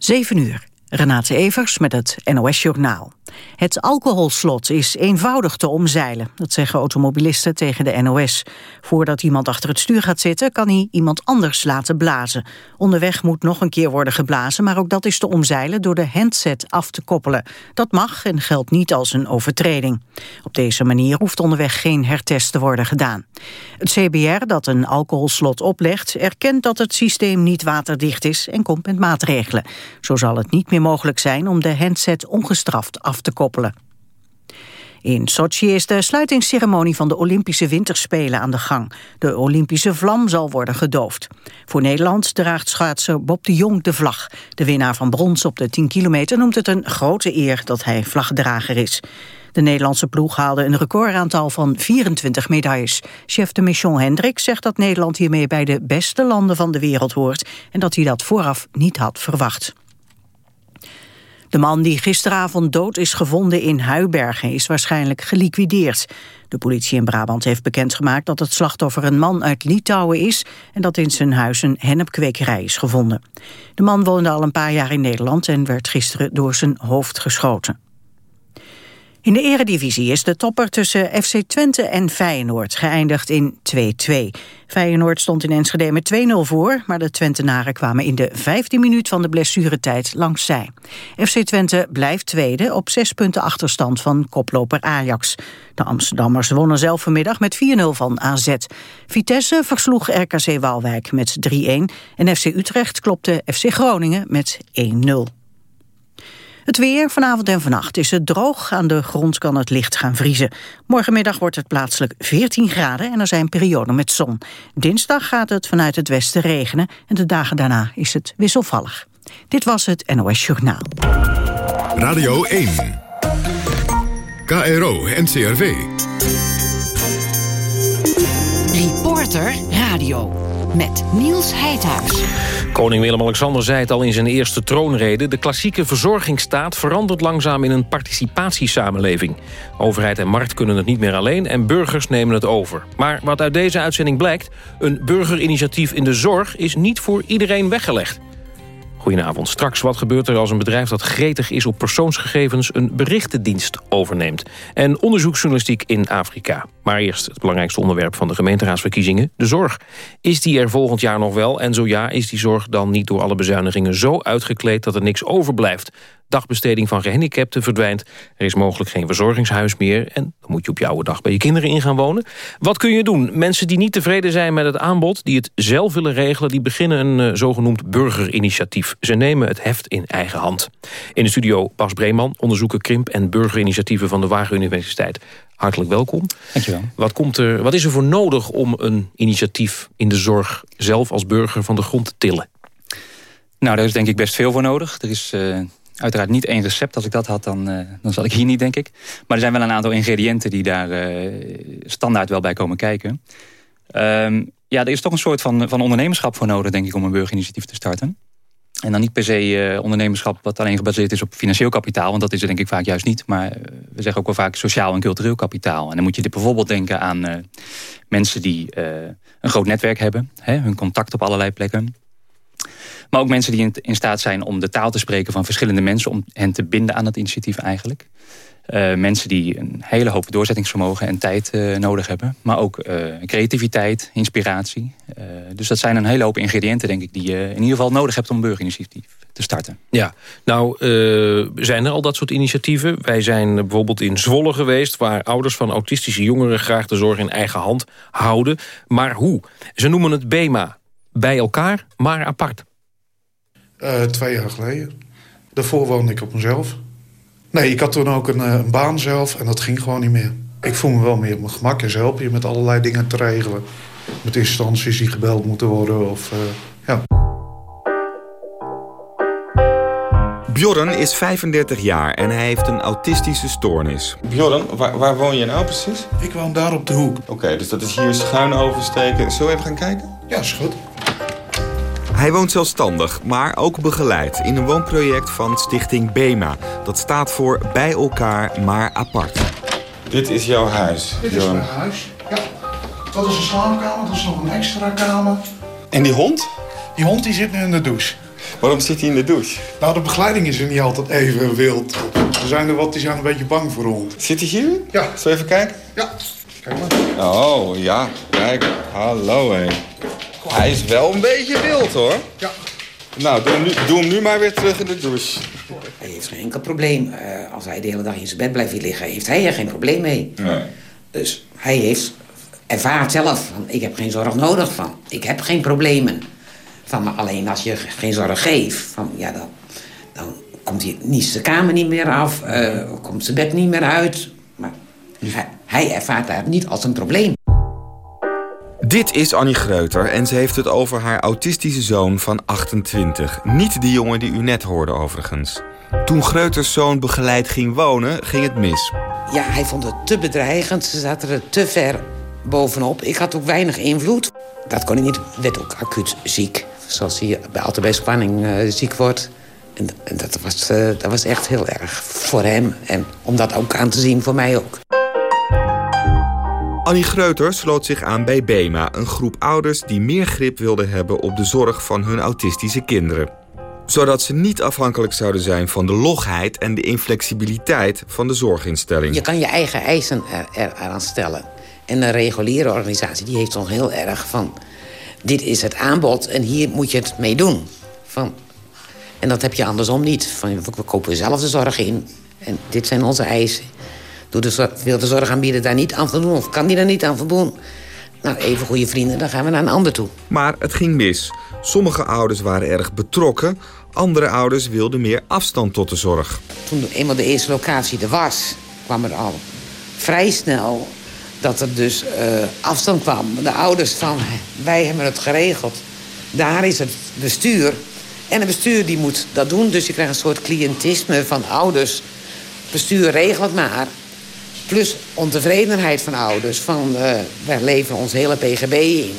7 uur. Renate Evers met het NOS Journaal. Het alcoholslot is eenvoudig te omzeilen, dat zeggen automobilisten tegen de NOS. Voordat iemand achter het stuur gaat zitten, kan hij iemand anders laten blazen. Onderweg moet nog een keer worden geblazen, maar ook dat is te omzeilen door de handset af te koppelen. Dat mag en geldt niet als een overtreding. Op deze manier hoeft onderweg geen hertest te worden gedaan. Het CBR, dat een alcoholslot oplegt, erkent dat het systeem niet waterdicht is en komt met maatregelen. Zo zal het niet meer mogelijk zijn om de handset ongestraft af te koppelen. In Sochi is de sluitingsceremonie van de Olympische Winterspelen aan de gang. De Olympische vlam zal worden gedoofd. Voor Nederland draagt schaatser Bob de Jong de vlag. De winnaar van brons op de 10 kilometer noemt het een grote eer dat hij vlagdrager is. De Nederlandse ploeg haalde een recordaantal van 24 medailles. Chef de mission Hendrik zegt dat Nederland hiermee bij de beste landen van de wereld hoort... en dat hij dat vooraf niet had verwacht. De man die gisteravond dood is gevonden in Huibergen is waarschijnlijk geliquideerd. De politie in Brabant heeft bekendgemaakt dat het slachtoffer een man uit Litouwen is en dat in zijn huis een hennepkwekerij is gevonden. De man woonde al een paar jaar in Nederland en werd gisteren door zijn hoofd geschoten. In de eredivisie is de topper tussen FC Twente en Feyenoord geëindigd in 2-2. Feyenoord stond in Enschede met 2-0 voor, maar de Twentenaren kwamen in de 15 minuut van de blessuretijd langs zij. FC Twente blijft tweede op 6 punten achterstand van koploper Ajax. De Amsterdammers wonnen zelf vanmiddag met 4-0 van AZ. Vitesse versloeg RKC Waalwijk met 3-1 en FC Utrecht klopte FC Groningen met 1-0. Het weer, vanavond en vannacht is het droog. Aan de grond kan het licht gaan vriezen. Morgenmiddag wordt het plaatselijk 14 graden en er zijn perioden met zon. Dinsdag gaat het vanuit het westen regenen en de dagen daarna is het wisselvallig. Dit was het NOS Journaal. Radio 1. KRO NCRV. Reporter Radio. Met Niels Heidhuis. Koning Willem-Alexander zei het al in zijn eerste troonrede... de klassieke verzorgingsstaat verandert langzaam in een participatiesamenleving. Overheid en markt kunnen het niet meer alleen en burgers nemen het over. Maar wat uit deze uitzending blijkt... een burgerinitiatief in de zorg is niet voor iedereen weggelegd. Goedenavond. Straks wat gebeurt er als een bedrijf dat gretig is op persoonsgegevens... een berichtendienst overneemt. En onderzoeksjournalistiek in Afrika. Maar eerst het belangrijkste onderwerp van de gemeenteraadsverkiezingen, de zorg. Is die er volgend jaar nog wel? En zo ja, is die zorg dan niet door alle bezuinigingen zo uitgekleed... dat er niks overblijft? Dagbesteding van gehandicapten verdwijnt. Er is mogelijk geen verzorgingshuis meer. En dan moet je op je oude dag bij je kinderen in gaan wonen. Wat kun je doen? Mensen die niet tevreden zijn met het aanbod... die het zelf willen regelen, die beginnen een uh, zogenoemd burgerinitiatief. Ze nemen het heft in eigen hand. In de studio Bas Breeman, onderzoeker krimp... en burgerinitiatieven van de Wageningen Universiteit. Hartelijk welkom. Dankjewel. Wat, komt er, wat is er voor nodig om een initiatief in de zorg... zelf als burger van de grond te tillen? Nou, daar is denk ik best veel voor nodig. Er is... Uh Uiteraard niet één recept. Als ik dat had, dan, uh, dan zat ik hier niet, denk ik. Maar er zijn wel een aantal ingrediënten die daar uh, standaard wel bij komen kijken. Um, ja, er is toch een soort van, van ondernemerschap voor nodig, denk ik, om een burgerinitiatief te starten. En dan niet per se uh, ondernemerschap wat alleen gebaseerd is op financieel kapitaal. Want dat is er denk ik vaak juist niet. Maar we zeggen ook wel vaak sociaal en cultureel kapitaal. En dan moet je dit bijvoorbeeld denken aan mensen die een groot netwerk hebben. Hè, hun contact op allerlei plekken. Maar ook mensen die in, staat zijn om de taal te spreken van verschillende mensen. Om hen te binden aan het initiatief eigenlijk. Uh, mensen die een hele hoop doorzettingsvermogen en tijd uh, nodig hebben. Maar ook uh, creativiteit, inspiratie. dus dat zijn een hele hoop ingrediënten, denk ik... die je in ieder geval nodig hebt om een burgerinitiatief te starten. Ja, nou zijn er al dat soort initiatieven. Wij zijn bijvoorbeeld in Zwolle geweest... waar ouders van autistische jongeren graag de zorg in eigen hand houden. Maar hoe? Ze noemen het BEMA. Bij elkaar, maar apart. Uh, twee jaar geleden. Daarvoor woonde ik op mezelf. Nee, ik had toen ook een, eh, een, baan zelf en dat ging gewoon niet meer. Ik voel me wel meer op mijn gemak en ze helpen je met allerlei dingen te regelen. Met instanties die gebeld moeten worden of uh, ja. Bjorn is 35 jaar en hij heeft een autistische stoornis. Bjorn, waar, waar woon je nou precies? Ik woon daar op de hoek. Oké, dus dat is hier schuin oversteken. Zullen we even gaan kijken? Ja, is goed. Hij woont zelfstandig, maar ook begeleid in een woonproject van stichting BEMA. Dat staat voor bij elkaar, maar apart. Dit is jouw huis, Dit is mijn huis, ja. Dat is een slaapkamer, dat is nog een extra kamer. En die hond? Die hond die zit nu in de douche. Waarom zit hij in de douche? Nou, de begeleiding is er niet altijd even wild. Er zijn er wat die zijn een beetje bang voor ons. Zit hij hier? Ja. Zullen we even kijken? Ja, kijk maar. Oh, ja. Kijk. Hallo, hé. Hij is wel een beetje wild, hoor. Ja. Nou, doe hem, nu, doe hem nu maar weer terug in de douche. Hij heeft geen enkel probleem. Eh, als hij de hele dag in zijn bed blijft liggen, heeft hij er geen probleem mee. Nee. Dus hij heeft ervaart zelf van, ik heb geen zorg nodig van. Ik heb geen problemen. Van, maar alleen als je geen zorg geeft, van, ja, dan, dan komt hij niet zijn kamer niet meer af, eh, komt zijn bed niet meer uit. Maar hij, hij ervaart daar niet als een probleem. Dit is Annie Greuter en ze heeft het over haar autistische zoon van 28. Niet de jongen die u net hoorde overigens. Toen Greuters zoon begeleid ging wonen, ging het mis. Ja, hij vond het te bedreigend. Ze zaten er te ver bovenop. Ik had ook weinig invloed. Dat kon hij niet. werd ook acuut ziek. Zoals hij bij- altijd bij spanning eh, ziek wordt. En, en dat, was, eh, dat was echt heel erg voor hem. En om dat ook aan te zien voor mij ook. Annie Greuter sloot zich aan bij BEMA, een groep ouders die meer grip wilden hebben op de zorg van hun autistische kinderen. Zodat ze niet afhankelijk zouden zijn van de logheid en de inflexibiliteit van de zorginstelling. Je kan je eigen eisen er, er, eraan stellen. En een reguliere organisatie die heeft toch heel erg van... dit is het aanbod en hier moet je het mee doen. Van, en dat heb je andersom niet. Van, we kopen zelf de zorg in en dit zijn onze eisen. Doe de, zor- wil de zorgaanbieder daar niet aan voldoen of kan die daar niet aan voldoen... nou, even goede vrienden, dan gaan we naar een ander toe. Maar het ging mis. Sommige ouders waren erg betrokken, andere ouders wilden meer afstand tot de zorg. Toen eenmaal de eerste locatie er was, kwam er al vrij snel dat er dus eh, afstand kwam. De ouders van, wij hebben het geregeld. Daar is het bestuur. En het bestuur die moet dat doen. Dus je krijgt een soort cliëntisme van ouders. Bestuur regelt het maar. Plus ontevredenheid van ouders. Van, eh, wij leveren ons hele PGB in.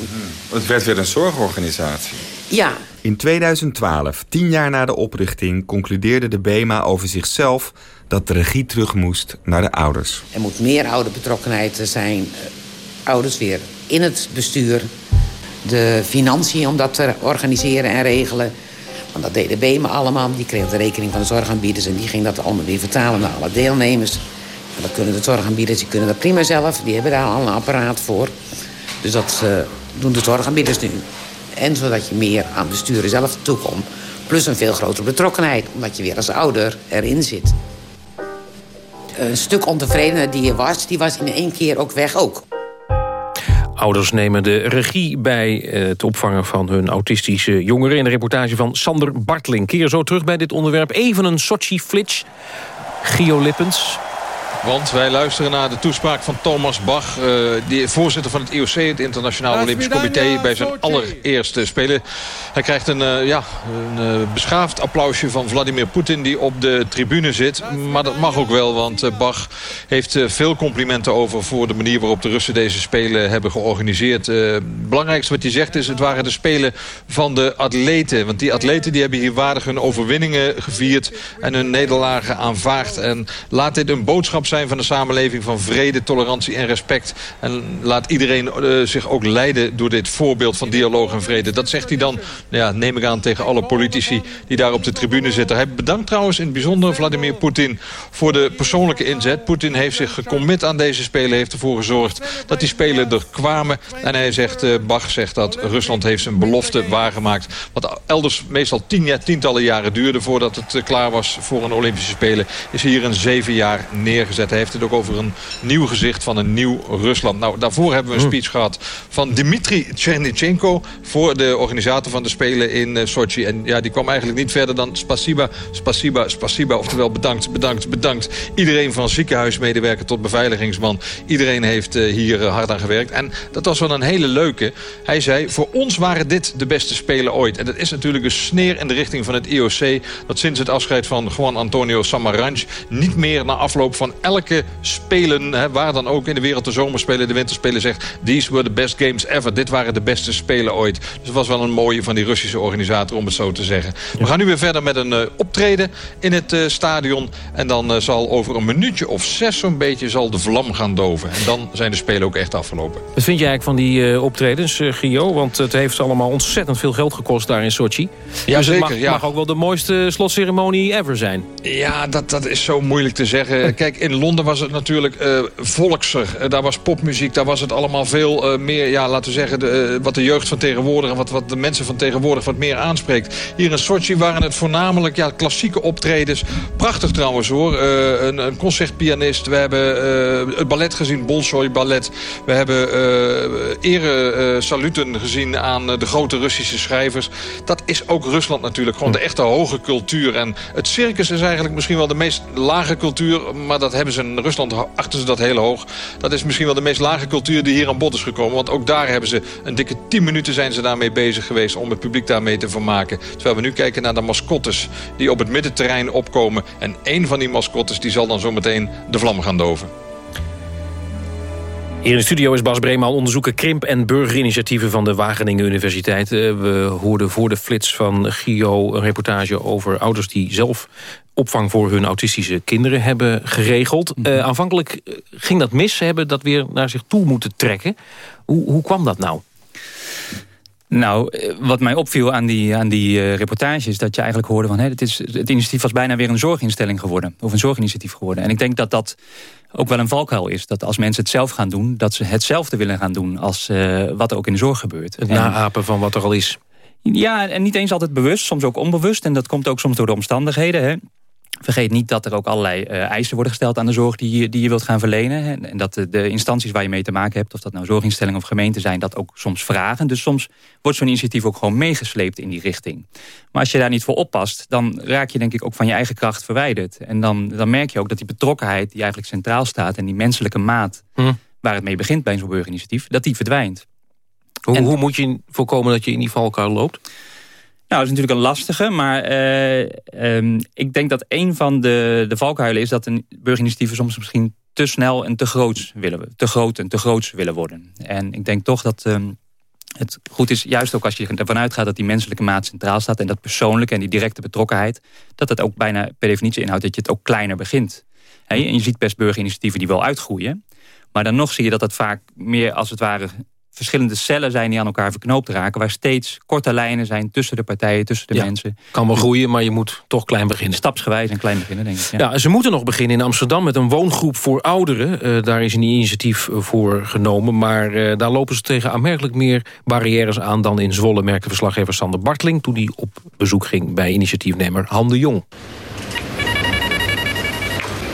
Het werd weer een zorgorganisatie. Ja, In 2012, tien jaar na de oprichting, concludeerde de BEMA over zichzelf dat de regie terug moest naar de ouders. Er moet meer ouderbetrokkenheid zijn. eh, ouders weer in het bestuur. De financiën om dat te organiseren en regelen. Want dat deden BEMA allemaal. Die kreeg de rekening van de zorgaanbieders... en die ging dat allemaal weer vertalen naar alle deelnemers. Dat kunnen de zorgaanbieders, die kunnen dat prima zelf. Die hebben daar al een apparaat voor. Dus dat eh, doen de zorgaanbieders nu. En zodat je meer aan besturen zelf toekomt. Plus een veel grotere betrokkenheid. Omdat je weer als ouder erin zit een stuk ontevredenheid die er was... die was in één keer ook weg ook. Ouders nemen de regie bij eh, het opvangen van hun autistische jongeren... in de reportage van Sander Bartling. Keer zo terug bij dit onderwerp. Even een Sochi-flits. Gio Lippens. Want wij luisteren naar de toespraak van Thomas Bach... eh, die voorzitter van het IOC, het Internationaal Olympisch Comité... bij zijn allereerste Spelen. Hij krijgt een, eh, ja, een eh, beschaafd applausje van Vladimir Poetin... die op de tribune zit. Maar dat mag ook wel, want eh, Bach heeft eh, veel complimenten over... voor de manier waarop de Russen deze Spelen hebben georganiseerd. Eh, het belangrijkste wat hij zegt is... het waren de Spelen van de atleten. Want die atleten die hebben hier waardig hun overwinningen gevierd... en hun nederlagen aanvaard. En laat dit een boodschap zijn van de samenleving van vrede, tolerantie en respect. En laat iedereen eh, zich ook leiden door dit voorbeeld van dialoog en vrede. Dat zegt hij dan, ja, neem ik aan, tegen alle politici die daar op de tribune zitten. Hij bedankt trouwens in het bijzonder Vladimir Poetin voor de persoonlijke inzet. Poetin heeft zich gecommit aan deze Spelen, heeft ervoor gezorgd dat die Spelen er kwamen. En hij zegt, eh, Bach zegt dat Rusland heeft zijn belofte waargemaakt. Wat elders meestal tien, ja, tientallen jaren duurde voordat het eh, klaar was voor een Olympische Spelen, is hier in zeven jaar neergezet. Hij heeft het ook over een nieuw gezicht van een nieuw Rusland. Nou, daarvoor hebben we een speech gehad van Dmitri Chernichenko... voor de organisator van de Spelen in eh, Sochi. En ja, die kwam eigenlijk niet verder dan spasiba, spasiba, spasiba. Oftewel bedankt, bedankt, bedankt. Iedereen van ziekenhuismedewerker tot beveiligingsman. Iedereen heeft eh, hier eh, hard aan gewerkt. En dat was wel een hele leuke. Hij zei, voor ons waren dit de beste Spelen ooit. En dat is natuurlijk een sneer in de richting van het IOC... dat sinds het afscheid van Juan Antonio Samaranch... niet meer na afloop van elk elke spelen, hè, waar dan ook in de wereld de zomerspelen, de winterspelen zegt... these were the best games ever. Dit waren de beste spelen ooit. Dus het was wel een mooie van die Russische organisator om het zo te zeggen. We gaan nu weer verder met een uh, optreden in het uh, stadion. En dan uh, zal over een minuutje of zes zo'n beetje zal de vlam gaan doven. En dan zijn de spelen ook echt afgelopen. Wat vind je eigenlijk van die optredens, Gio? Want het heeft allemaal ontzettend veel geld gekost daar in Sochi. Ja, dus zeker. het mag, ja. mag ook wel de mooiste slotceremonie ever zijn. Ja, dat, dat is zo moeilijk te zeggen. Kijk, in Londen was het natuurlijk uh, volkser. Uh, daar was popmuziek, daar was het allemaal veel uh, meer... ja, laten we zeggen, wat de jeugd van tegenwoordig... en wat, wat de mensen van tegenwoordig wat meer aanspreekt. Hier in Sochi waren het voornamelijk ja, klassieke optredens. Prachtig trouwens hoor. een, een concertpianist. We hebben het ballet gezien, Bolshoi Ballet. We hebben ere saluten gezien aan de grote Russische schrijvers. Dat is ook Rusland natuurlijk. Gewoon de echte hoge cultuur. En het circus is eigenlijk misschien wel de meest lage cultuur. Maar dat hebben ze in Rusland, achter ze dat heel hoog. Dat is misschien wel de meest lage cultuur die hier aan bod is gekomen. Want ook daar hebben ze een dikke 10 minuten zijn ze daarmee bezig geweest... om het publiek daarmee te vermaken. Terwijl we nu kijken naar de mascottes die op het middenterrein opkomen. En één van die mascottes die zal dan zometeen de vlam gaan doven. Hier in de studio is Bas Breeman onderzoeker krimp- en burgerinitiatieven van de Wageningen Universiteit. We hoorden voor de flits van Gio een reportage over ouders die zelf opvang voor hun autistische kinderen hebben geregeld. Uh, aanvankelijk ging dat mis, ze hebben dat weer naar zich toe moeten trekken. Hoe, hoe kwam dat nou? Nou, wat mij opviel aan die, aan die uh, reportage is dat je eigenlijk hoorde van... Hè, het, is, het initiatief was bijna weer een zorginstelling geworden. Of een zorginitiatief geworden. En ik denk dat dat ook wel een valkuil is. Dat als mensen het zelf gaan doen, dat ze hetzelfde willen gaan doen... als uh, wat er ook in de zorg gebeurt. Het naapen van wat er al is. Ja, en niet eens altijd bewust, soms ook onbewust. En dat komt ook soms door de omstandigheden. Hè. Vergeet niet dat er ook allerlei uh, eisen worden gesteld aan de zorg die je, die je wilt gaan verlenen. En dat de, de, instanties waar je mee te maken hebt, of dat nou zorginstellingen of gemeenten zijn, dat ook soms vragen. Dus soms wordt zo'n initiatief ook gewoon meegesleept in die richting. Maar als je daar niet voor oppast, dan raak je denk ik ook van je eigen kracht verwijderd. En dan, dan merk je ook dat die betrokkenheid die eigenlijk centraal staat en die menselijke maat hm. waar het mee begint bij zo'n burgerinitiatief, dat die verdwijnt. Hoe, en, hoe moet je voorkomen dat je in die valkuil loopt? Nou, dat is natuurlijk een lastige, maar uh, um, ik denk dat een van de, de valkuilen is dat een burgerinitiatieven soms misschien te snel en te groot willen, te groot en te groots willen worden. En ik denk toch dat um, het goed is, juist ook als je ervan uitgaat dat die menselijke maat centraal staat en dat persoonlijke en die directe betrokkenheid, dat dat ook bijna per definitie inhoudt dat je het ook kleiner begint. En je ziet best burgerinitiatieven die wel uitgroeien, maar dan nog zie je dat het vaak meer als het ware verschillende cellen zijn die aan elkaar verknoopt raken... waar steeds korte lijnen zijn tussen de partijen, tussen de ja, mensen. kan wel groeien, maar je moet toch klein beginnen. Stapsgewijs en klein beginnen, denk ik. Ja. ja ze moeten nog beginnen in Amsterdam met een woongroep voor ouderen. Uh, daar is een initiatief voor genomen. Maar uh, daar lopen ze tegen aanmerkelijk meer barrières aan... dan in Zwolle, merkte verslaggever Sander Bartling... toen hij op bezoek ging bij initiatiefnemer Han de Jong.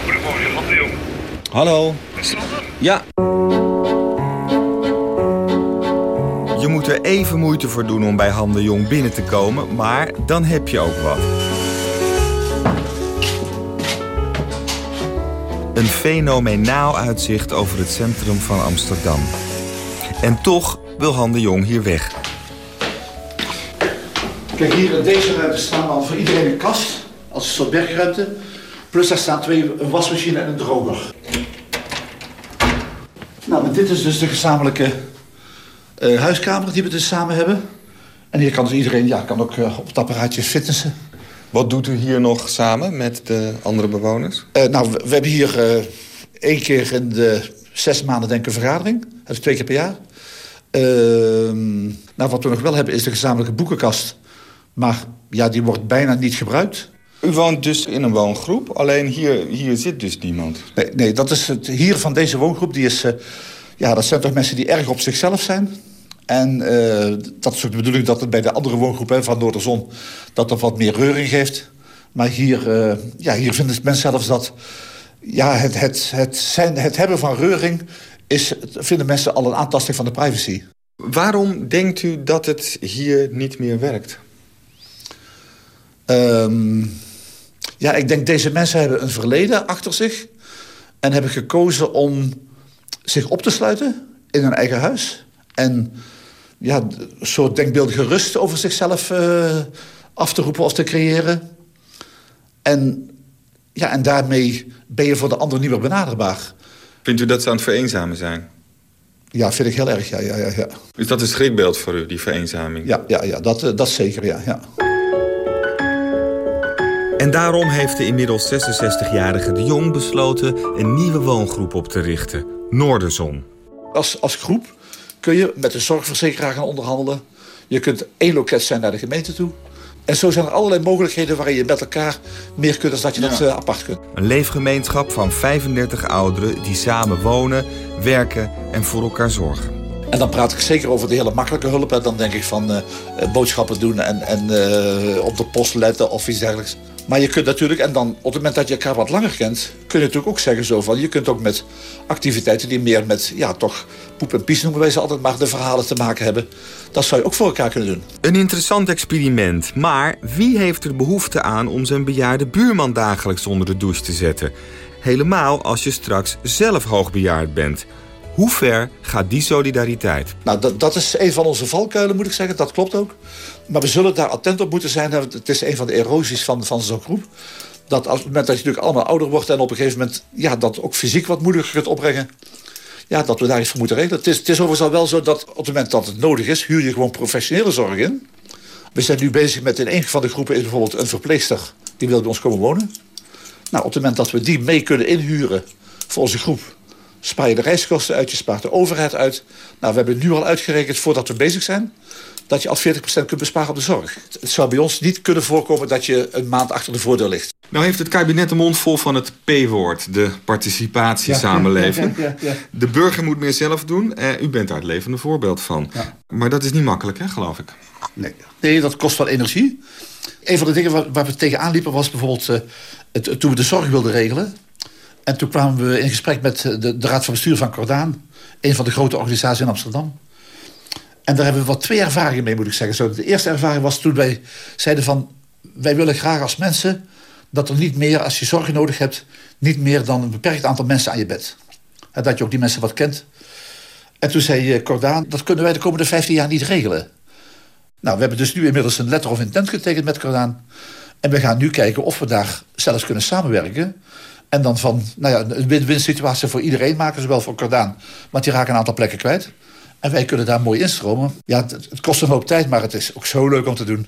Goedemorgen, Han de Jong. Hallo. Ja. Je moet er even moeite voor doen om bij Han de Jong binnen te komen, maar dan heb je ook wat. Een fenomenaal uitzicht over het centrum van Amsterdam. En toch wil Han de Jong hier weg. Kijk, hier in deze ruimte staan al voor iedereen een kast, als een soort bergruimte. Plus daar staan twee, een wasmachine en een droger. Nou, dit is dus de gezamenlijke uh, huiskamer die we dus samen hebben. En hier kan dus iedereen ja, kan ook uh, op het apparaatje fitnessen. Wat doet u hier nog samen met de andere bewoners? Uh, nou, we, we, hebben hier één keer in de zes maanden denk ik een vergadering. Dat is twee keer per jaar. Ehm, nou, wat we nog wel hebben is de gezamenlijke boekenkast. Maar ja, die wordt bijna niet gebruikt. U woont dus in een woongroep, alleen hier, hier zit dus niemand? Nee, nee dat is het hier van deze woongroep. Die is, ja, dat zijn toch mensen die erg op zichzelf zijn. En uh, dat is ook de bedoeling dat het bij de andere woongroepen van Noorderzon... dat er wat meer reuring geeft. Maar hier, uh, ja, hier vinden mensen zelfs dat... Ja, het, het, het, zijn, het hebben van reuring is, vinden mensen al een aantasting van de privacy. Waarom denkt u dat het hier niet meer werkt? Um, ja, ik denk deze mensen hebben een verleden achter zich... en hebben gekozen om zich op te sluiten in hun eigen huis... en ja, een soort denkbeeldige rust over zichzelf uh, af te roepen of te creëren. En Ja, en daarmee ben je voor de ander niet meer benaderbaar. Vindt u dat ze aan het vereenzamen zijn? Ja, vind ik heel erg, ja. ja, ja, ja. Is dat een schrikbeeld voor u, die vereenzaming? Ja, ja, ja dat, eh, dat zeker, ja, ja. En daarom heeft de inmiddels 66-jarige De Jong besloten... een nieuwe woongroep op te richten, Noorderzon. Als, als groep kun je met de zorgverzekeraar gaan onderhandelen. Je kunt één loket zijn naar de gemeente toe. En zo zijn er allerlei mogelijkheden waarin je met elkaar meer kunt dan dat je dat uh, apart kunt. Een leefgemeenschap van 35 ouderen die samen wonen, werken en voor elkaar zorgen. En dan praat ik zeker over de hele makkelijke hulp. En dan denk ik van uh, boodschappen doen en, en uh, op de post letten of iets dergelijks. Maar je kunt natuurlijk, en dan op het moment dat je elkaar wat langer kent... kun je natuurlijk ook zeggen zo van... je kunt ook met activiteiten die meer met, ja toch... poep en pies noemen wij ze altijd maar, de verhalen te maken hebben... dat zou je ook voor elkaar kunnen doen. Een interessant experiment, maar wie heeft er behoefte aan... om zijn bejaarde buurman dagelijks onder de douche te zetten? Helemaal als je straks zelf hoogbejaard bent... Hoe ver gaat die solidariteit? Nou, dat, dat is een van onze valkuilen, moet ik zeggen. Dat klopt ook. Maar we zullen daar attent op moeten zijn. Het is een van de erosies van, van zo'n groep. Dat als, op het moment dat je natuurlijk allemaal ouder wordt... en op een gegeven moment ja, dat ook fysiek wat moeilijker kunt opbrengen... Ja, dat we daar iets voor moeten regelen. Het is, het is overigens al wel zo dat op het moment dat het nodig is... huur je gewoon professionele zorg in. We zijn nu bezig met in een van de groepen... is bijvoorbeeld een verpleegster die wil bij ons komen wonen. Nou, op het moment dat we die mee kunnen inhuren voor onze groep spaar je de reiskosten uit, je spaart de overheid uit. Nou, we hebben nu al uitgerekend voordat we bezig zijn... dat je al 40% kunt besparen op de zorg. Het zou bij ons niet kunnen voorkomen dat je een maand achter de voordeur ligt. Nou heeft het kabinet de mond vol van het P-woord, de participatiesamenleving. Ja, ja, ja, de burger moet meer zelf doen. Eh, u bent daar het levende voorbeeld van. Maar dat is niet makkelijk, hè, geloof ik? Nee, nee dat kost wel energie. Een van de dingen waar, waar we tegenaan liepen was bijvoorbeeld... Uh, het, toen we de zorg wilden regelen... En toen kwamen we in gesprek met de, de Raad van Bestuur van Cordaan. Een van de grote organisaties in Amsterdam. En daar hebben we wat twee ervaringen mee, moet ik zeggen. Zo, de eerste ervaring was toen wij zeiden van... wij willen graag als mensen dat er niet meer, als je zorg nodig hebt... niet meer dan een beperkt aantal mensen aan je bed. En dat je ook die mensen wat kent. En toen zei Cordaan, dat kunnen wij de komende 15 jaar niet regelen. Nou, we hebben dus nu inmiddels een letter of intent getekend met Cordaan. En we gaan nu kijken of we daar zelfs kunnen samenwerken... En dan van nou ja, een win-win situatie voor iedereen maken, zowel voor Cordaan. Want die raken een aantal plekken kwijt. En wij kunnen daar mooi instromen. Ja, het, kost een hoop tijd, maar het is ook zo leuk om te doen.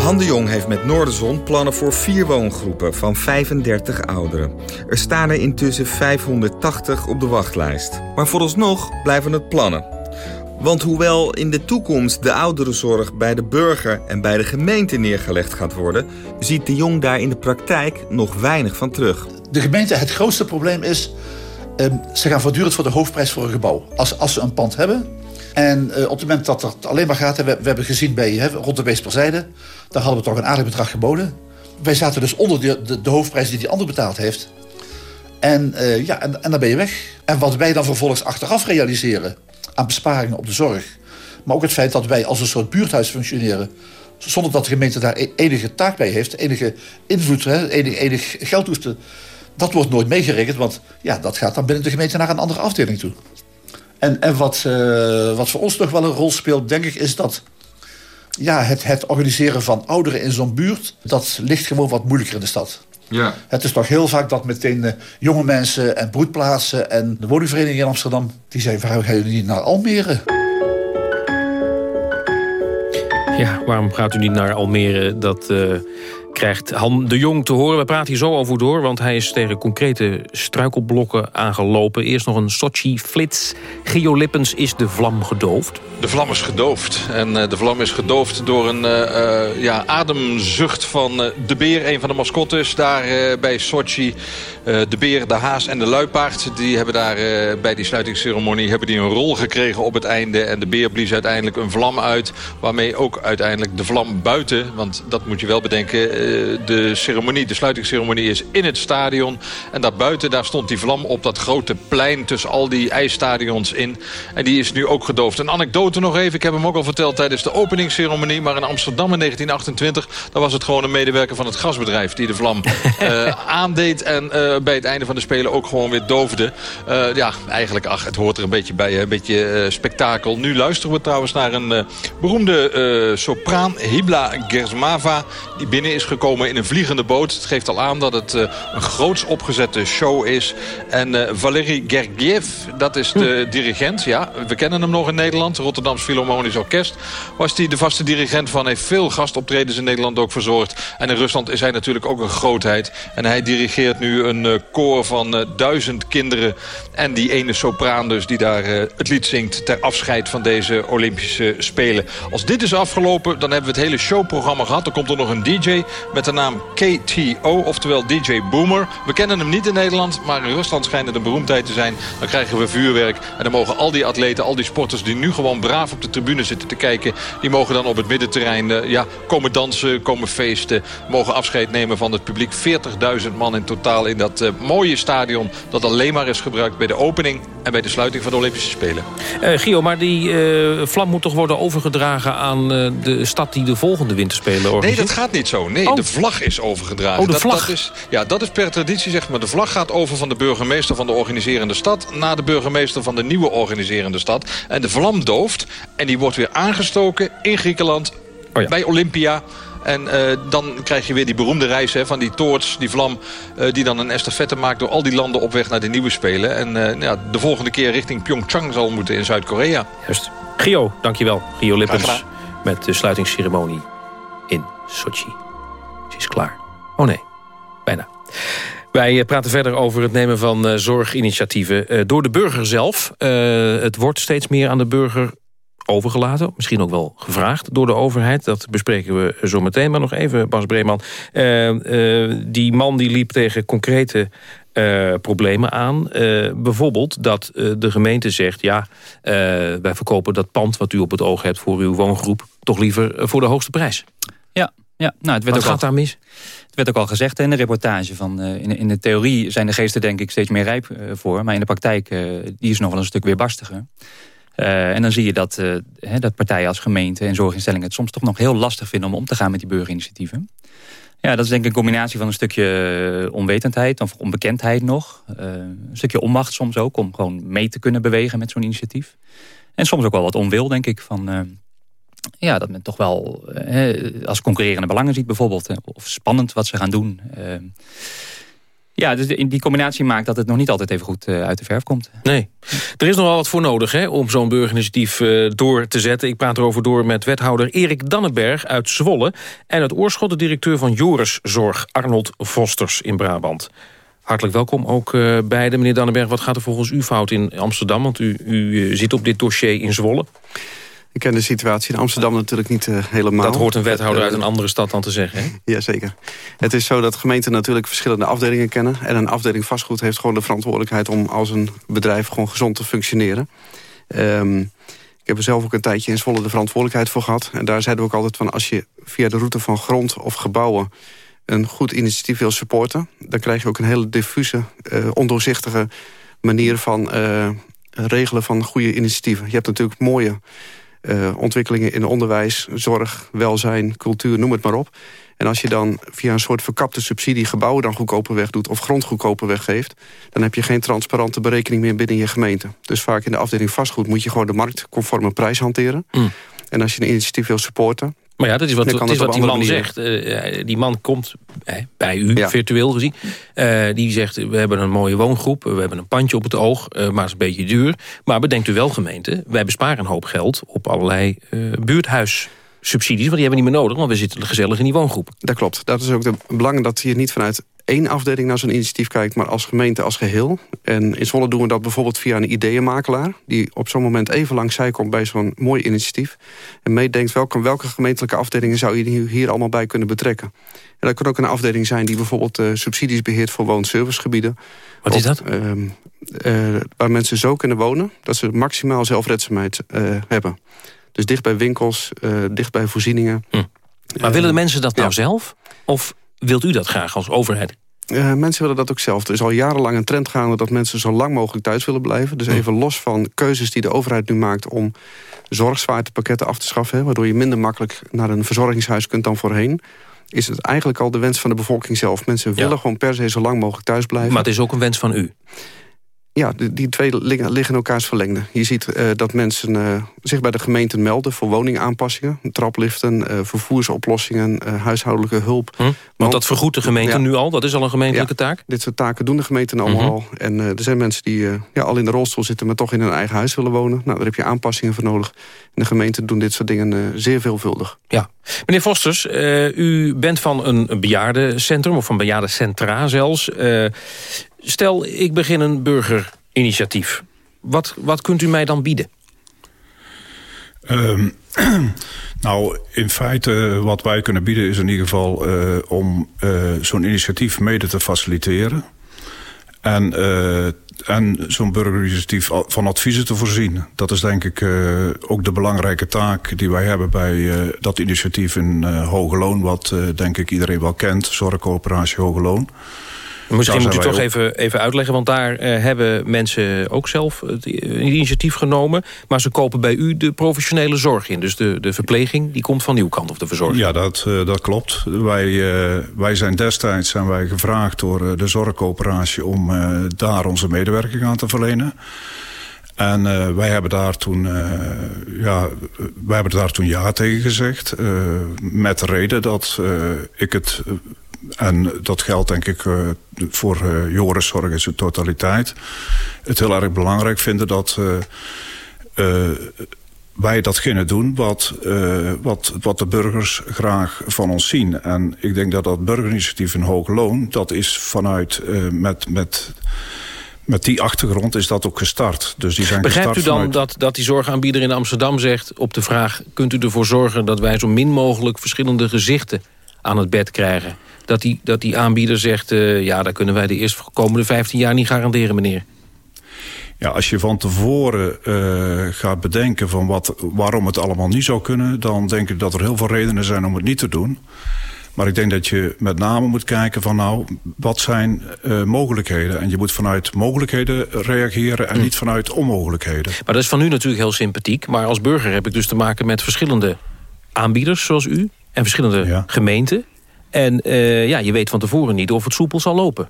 Han de Jong heeft met Noorderzon plannen voor vier woongroepen van 35 ouderen. Er staan er intussen 580 op de wachtlijst. Maar vooralsnog blijven het plannen. Want hoewel in de toekomst de ouderenzorg bij de burger en bij de gemeente neergelegd gaat worden, ziet de Jong daar in de praktijk nog weinig van terug. De gemeente, het grootste probleem is, um, ze gaan voortdurend voor de hoofdprijs voor een gebouw. Als, als ze een pand hebben, en uh, op het moment dat het alleen maar gaat, we, we hebben gezien bij hè, rond de Weesperzijde, daar hadden we toch een aardig bedrag geboden. Wij zaten dus onder de, de, hoofdprijs die die ander betaald heeft. En, uh, ja, en dan ben je weg. En wat wij dan vervolgens achteraf realiseren aan besparingen op de zorg. Maar ook het feit dat wij als een soort buurthuis functioneren... zonder dat de gemeente daar e-, enige taak bij heeft... enige invloed, hè, enig, enig geld hoeft te... dat wordt nooit meegerekend, want ja, dat gaat dan binnen de gemeente naar een andere afdeling toe. En, en wat, uh, wat voor ons nog wel een rol speelt, denk ik, is dat... Ja, het, het organiseren van ouderen in zo'n buurt... dat ligt gewoon wat moeilijker in de stad. Ja. Het is toch heel vaak dat meteen uh, jonge mensen en broedplaatsen... en de woningvereniging in Amsterdam... die zeggen, waarom gaan jullie niet naar Almere? Ja, waarom gaat u niet naar Almere? Dat uh, krijgt Han de Jong te horen. We praten hier zo over door, want hij is tegen concrete struikelblokken aangelopen. Eerst nog een Sochi-flits. Gio Lippens is de vlam gedoofd. De vlam is gedoofd. En uh, de vlam is gedoofd door een uh, ja, ademzucht van de beer. Een van de mascottes daar bij Sochi. de beer, de haas en de luipaard. Die hebben daar bij die sluitingsceremonie hebben die een rol gekregen op het einde. En de beer blies uiteindelijk een vlam uit. Waarmee ook uiteindelijk de vlam buiten. Want dat moet je wel bedenken. De ceremonie, de sluitingsceremonie is in het stadion. En daarbuiten daar stond die vlam op dat grote plein tussen al die ijsstadions in. En die is nu ook gedoofd. Een anekdote nog even. Ik heb hem ook al verteld tijdens de openingsceremonie. Maar in Amsterdam in 1928... dan was het gewoon een medewerker van het gasbedrijf... die de vlam uh, aandeed. En uh, bij het einde van de Spelen ook gewoon weer doofde. Uh, ja, eigenlijk, ach, het hoort er een beetje bij. Een beetje spektakel. Nu luisteren we trouwens naar een beroemde sopraan. Hibla Gersmava. Die binnen is gekomen in een vliegende boot. Het geeft al aan dat het een groots opgezette show is. En Valery Gergiev, dat is de hm. dirigent. Ja, we kennen hem nog in Nederland. Rotterdams Philharmonisch Orkest was hij de vaste dirigent van. Heeft veel gastoptredens in Nederland ook verzorgd. En in Rusland is hij natuurlijk ook een grootheid. En hij dirigeert nu een koor van duizend kinderen. En die ene sopraan dus die daar het lied zingt ter afscheid van deze Olympische Spelen. Als dit is afgelopen, dan hebben we het hele showprogramma gehad. Dan komt er nog een DJ met de naam KTO, oftewel DJ Boomer. We kennen hem niet in Nederland, maar in Rusland schijnt het een beroemdheid te zijn. Dan krijgen we vuurwerk en dan mogen al die atleten, al die sporters... die nu gewoon braaf op de tribune zitten te kijken... die mogen dan op het middenterrein uh, ja, komen dansen, komen feesten... mogen afscheid nemen van het publiek. 40.000 man in totaal in dat uh, mooie stadion... dat alleen maar is gebruikt bij de opening en bij de sluiting van de Olympische Spelen. Uh, Gio, maar die vlam moet toch worden overgedragen aan de stad... die de volgende winterspelen organiseert? Nee, dat gaat niet zo. Nee. De vlag is overgedragen. Oh, de vlag? Dat, is, ja, dat is per traditie, zeg maar. De vlag gaat over van de burgemeester van de organiserende stad... naar de burgemeester van de nieuwe organiserende stad. En de vlam dooft. En die wordt weer aangestoken in Griekenland. Oh ja. Bij Olympia. En uh, dan krijg je weer die beroemde reis hè, van die toorts, die vlam... Uh, die dan een estafette maakt door al die landen op weg naar de nieuwe Spelen. En uh, ja, de volgende keer richting Pyeongchang zal moeten in Zuid-Korea. Juist. Gio, dankjewel. Gio Lippens met de sluitingsceremonie in Sochi. Klaar. Oh nee, bijna. Wij eh, praten verder over het nemen van uh, zorginitiatieven uh, door de burger zelf. Het wordt steeds meer aan de burger overgelaten. Misschien ook wel gevraagd door de overheid. Dat bespreken we zo meteen. Maar nog even, Bas Breeman. die man die liep tegen concrete problemen aan. bijvoorbeeld dat de gemeente zegt... ja, wij verkopen dat pand wat u op het oog hebt voor uw woongroep... toch liever voor de hoogste prijs. Ja, ja. Nou, het werd wat ook gaat daar mis? Het werd ook al gezegd in de reportage. Van, uh, in, in, de theorie zijn de geesten denk ik steeds meer rijp uh, voor. Maar in de praktijk uh, die is nog wel een stuk weerbarstiger. en dan zie je dat, dat partijen als gemeente en zorginstellingen... het soms toch nog heel lastig vinden om om te gaan met die burgerinitiatieven. Ja, dat is denk ik een combinatie van een stukje onwetendheid... of onbekendheid nog. een stukje onmacht soms ook om gewoon mee te kunnen bewegen met zo'n initiatief. En soms ook wel wat onwil, denk ik, van ja, dat men toch wel als concurrerende belangen ziet bijvoorbeeld. Of spannend wat ze gaan doen. Uh, ja, dus die combinatie maakt dat het nog niet altijd even goed uit de verf komt. Nee. Er is nog wel wat voor nodig hè, om zo'n burgerinitiatief door te zetten. Ik praat erover door met wethouder Erik Dannenberg uit Zwolle... en het oorschot de directeur van Joriszorg, Arnold Vosters in Brabant. Hartelijk welkom ook uh, beiden. Meneer Dannenberg, wat gaat er volgens u fout in Amsterdam? Want u, u zit op dit dossier in Zwolle. Ik ken de situatie in Amsterdam natuurlijk niet uh, helemaal. Dat hoort een wethouder uit een andere stad dan te zeggen, hè? Jazeker. Het is zo dat gemeenten natuurlijk verschillende afdelingen kennen. En een afdeling vastgoed heeft gewoon de verantwoordelijkheid... om als een bedrijf gewoon gezond te functioneren. Um, ik heb er zelf ook een tijdje in Zwolle de verantwoordelijkheid voor gehad. En daar zeiden we ook altijd van... als je via de route van grond of gebouwen een goed initiatief wil supporten... dan krijg je ook een hele diffuse, uh, ondoorzichtige manier van... Uh, regelen van goede initiatieven. Je hebt natuurlijk mooie uh, ontwikkelingen in onderwijs, zorg, welzijn, cultuur, noem het maar op. En als je dan via een soort verkapte subsidie gebouwen dan goedkoper weg doet... of grond goedkoper weggeeft, dan heb je geen transparante berekening meer binnen je gemeente. Dus vaak in de afdeling vastgoed moet je gewoon de marktconforme prijs hanteren. Mm. En als je een initiatief wil supporten, maar ja, dat is wat, het is wat die man zegt. Uh, die man komt eh, bij u, virtueel gezien. Uh, die zegt, we hebben een mooie woongroep. We hebben een pandje op het oog, maar het is een beetje duur. Maar bedenkt u wel, gemeente, wij besparen een hoop geld... op allerlei buurthuis subsidies, want die hebben we niet meer nodig... want we zitten gezellig in die woongroep. Dat klopt. Dat is ook de belang dat je niet vanuit één afdeling naar zo'n initiatief kijkt... maar als gemeente als geheel. En in Zwolle doen we dat bijvoorbeeld via een ideeënmakelaar... die op zo'n moment even langs zij komt bij zo'n mooi initiatief... en meedenkt welke, welke gemeentelijke afdelingen zou je hier allemaal bij kunnen betrekken. En dat kan ook een afdeling zijn die bijvoorbeeld uh, subsidies beheert... voor woonservicegebieden. Wat is dat? Uh, uh, waar mensen zo kunnen wonen... dat ze maximaal zelfredzaamheid uh, hebben. Dus dicht bij winkels, dicht bij voorzieningen. Hm. Maar willen de mensen dat nou zelf? Of wilt u dat graag als overheid? Uh, mensen willen dat ook zelf. Er is al jarenlang een trend gaande dat mensen zo lang mogelijk thuis willen blijven. Dus even los van keuzes die de overheid nu maakt om zorgzwaartepakketten af te schaffen... Hè, waardoor je minder makkelijk naar een verzorgingshuis kunt dan voorheen is het eigenlijk al de wens van de bevolking zelf. Mensen willen gewoon per se zo lang mogelijk thuis blijven. Maar het is ook een wens van u? Ja, die, twee liggen, liggen elkaars verlengde. Je ziet uh, dat mensen uh, zich bij de gemeenten melden voor woningaanpassingen, trapliften, uh, vervoersoplossingen, huishoudelijke hulp. Hm? Want, Want, dat vergoedt de gemeente ja. nu al? Dat is al een gemeentelijke ja, taak? Dit soort taken doen de gemeenten allemaal mm -hmm. al. En er zijn mensen die ja, al in de rolstoel zitten, maar toch in hun eigen huis willen wonen. Nou, daar heb je aanpassingen voor nodig. En de gemeenten doen dit soort dingen zeer veelvuldig. Ja. Meneer Vosters, u bent van een bejaardencentrum, of van bejaardencentra zelfs. Stel, ik begin een burgerinitiatief. Wat, wat kunt u mij dan bieden? Um, nou, in feite wat wij kunnen bieden is in ieder geval uh, om uh, zo'n initiatief mede te faciliteren. En, uh, en zo'n burgerinitiatief van adviezen te voorzien. Dat is denk ik ook de belangrijke taak die wij hebben bij dat initiatief in Hoge Loon. Wat denk ik iedereen wel kent, Zorgcoöperatie Hoge Loon. Misschien moet u toch even, even uitleggen, want daar uh, hebben mensen ook zelf het initiatief genomen. Maar ze kopen bij u de professionele zorg in. Dus de, de verpleging die komt van uw kant of de verzorging. Ja, dat, uh, dat klopt. Wij, uh, wij zijn destijds zijn wij gevraagd door de zorgcoöperatie om daar onze medewerking aan te verlenen. En uh, wij hebben daar toen, uh, ja, wij hebben daar toen ja tegen gezegd. Uh, met de reden dat ik het en dat geldt denk ik uh, voor uh, jongerenzorg in zijn totaliteit. Het heel erg belangrijk vinden dat uh, wij datgene doen wat, wat, wat de burgers graag van ons zien. En ik denk dat dat burgerinitiatief in hoog loon... dat is vanuit met... met met die achtergrond is dat ook gestart. Dus die zijn Begrijpt gestart u dan vanuit... dat, dat die zorgaanbieder in Amsterdam zegt... op de vraag, kunt u ervoor zorgen dat wij zo min mogelijk verschillende gezichten aan het bed krijgen? Dat die, dat die aanbieder zegt... Uh, ja, daar kunnen wij de eerste komende 15 jaar niet garanderen, meneer. Ja, als je van tevoren uh, gaat bedenken van wat, waarom het allemaal niet zou kunnen... dan denk ik dat er heel veel redenen zijn om het niet te doen. Maar ik denk dat je met name moet kijken van nou, wat zijn uh, mogelijkheden? En je moet vanuit mogelijkheden reageren en hm. niet vanuit onmogelijkheden. Maar dat is van u natuurlijk heel sympathiek. Maar als burger heb ik dus te maken met verschillende aanbieders zoals u... en verschillende ja. gemeenten. En uh, ja, je weet van tevoren niet of het soepel zal lopen.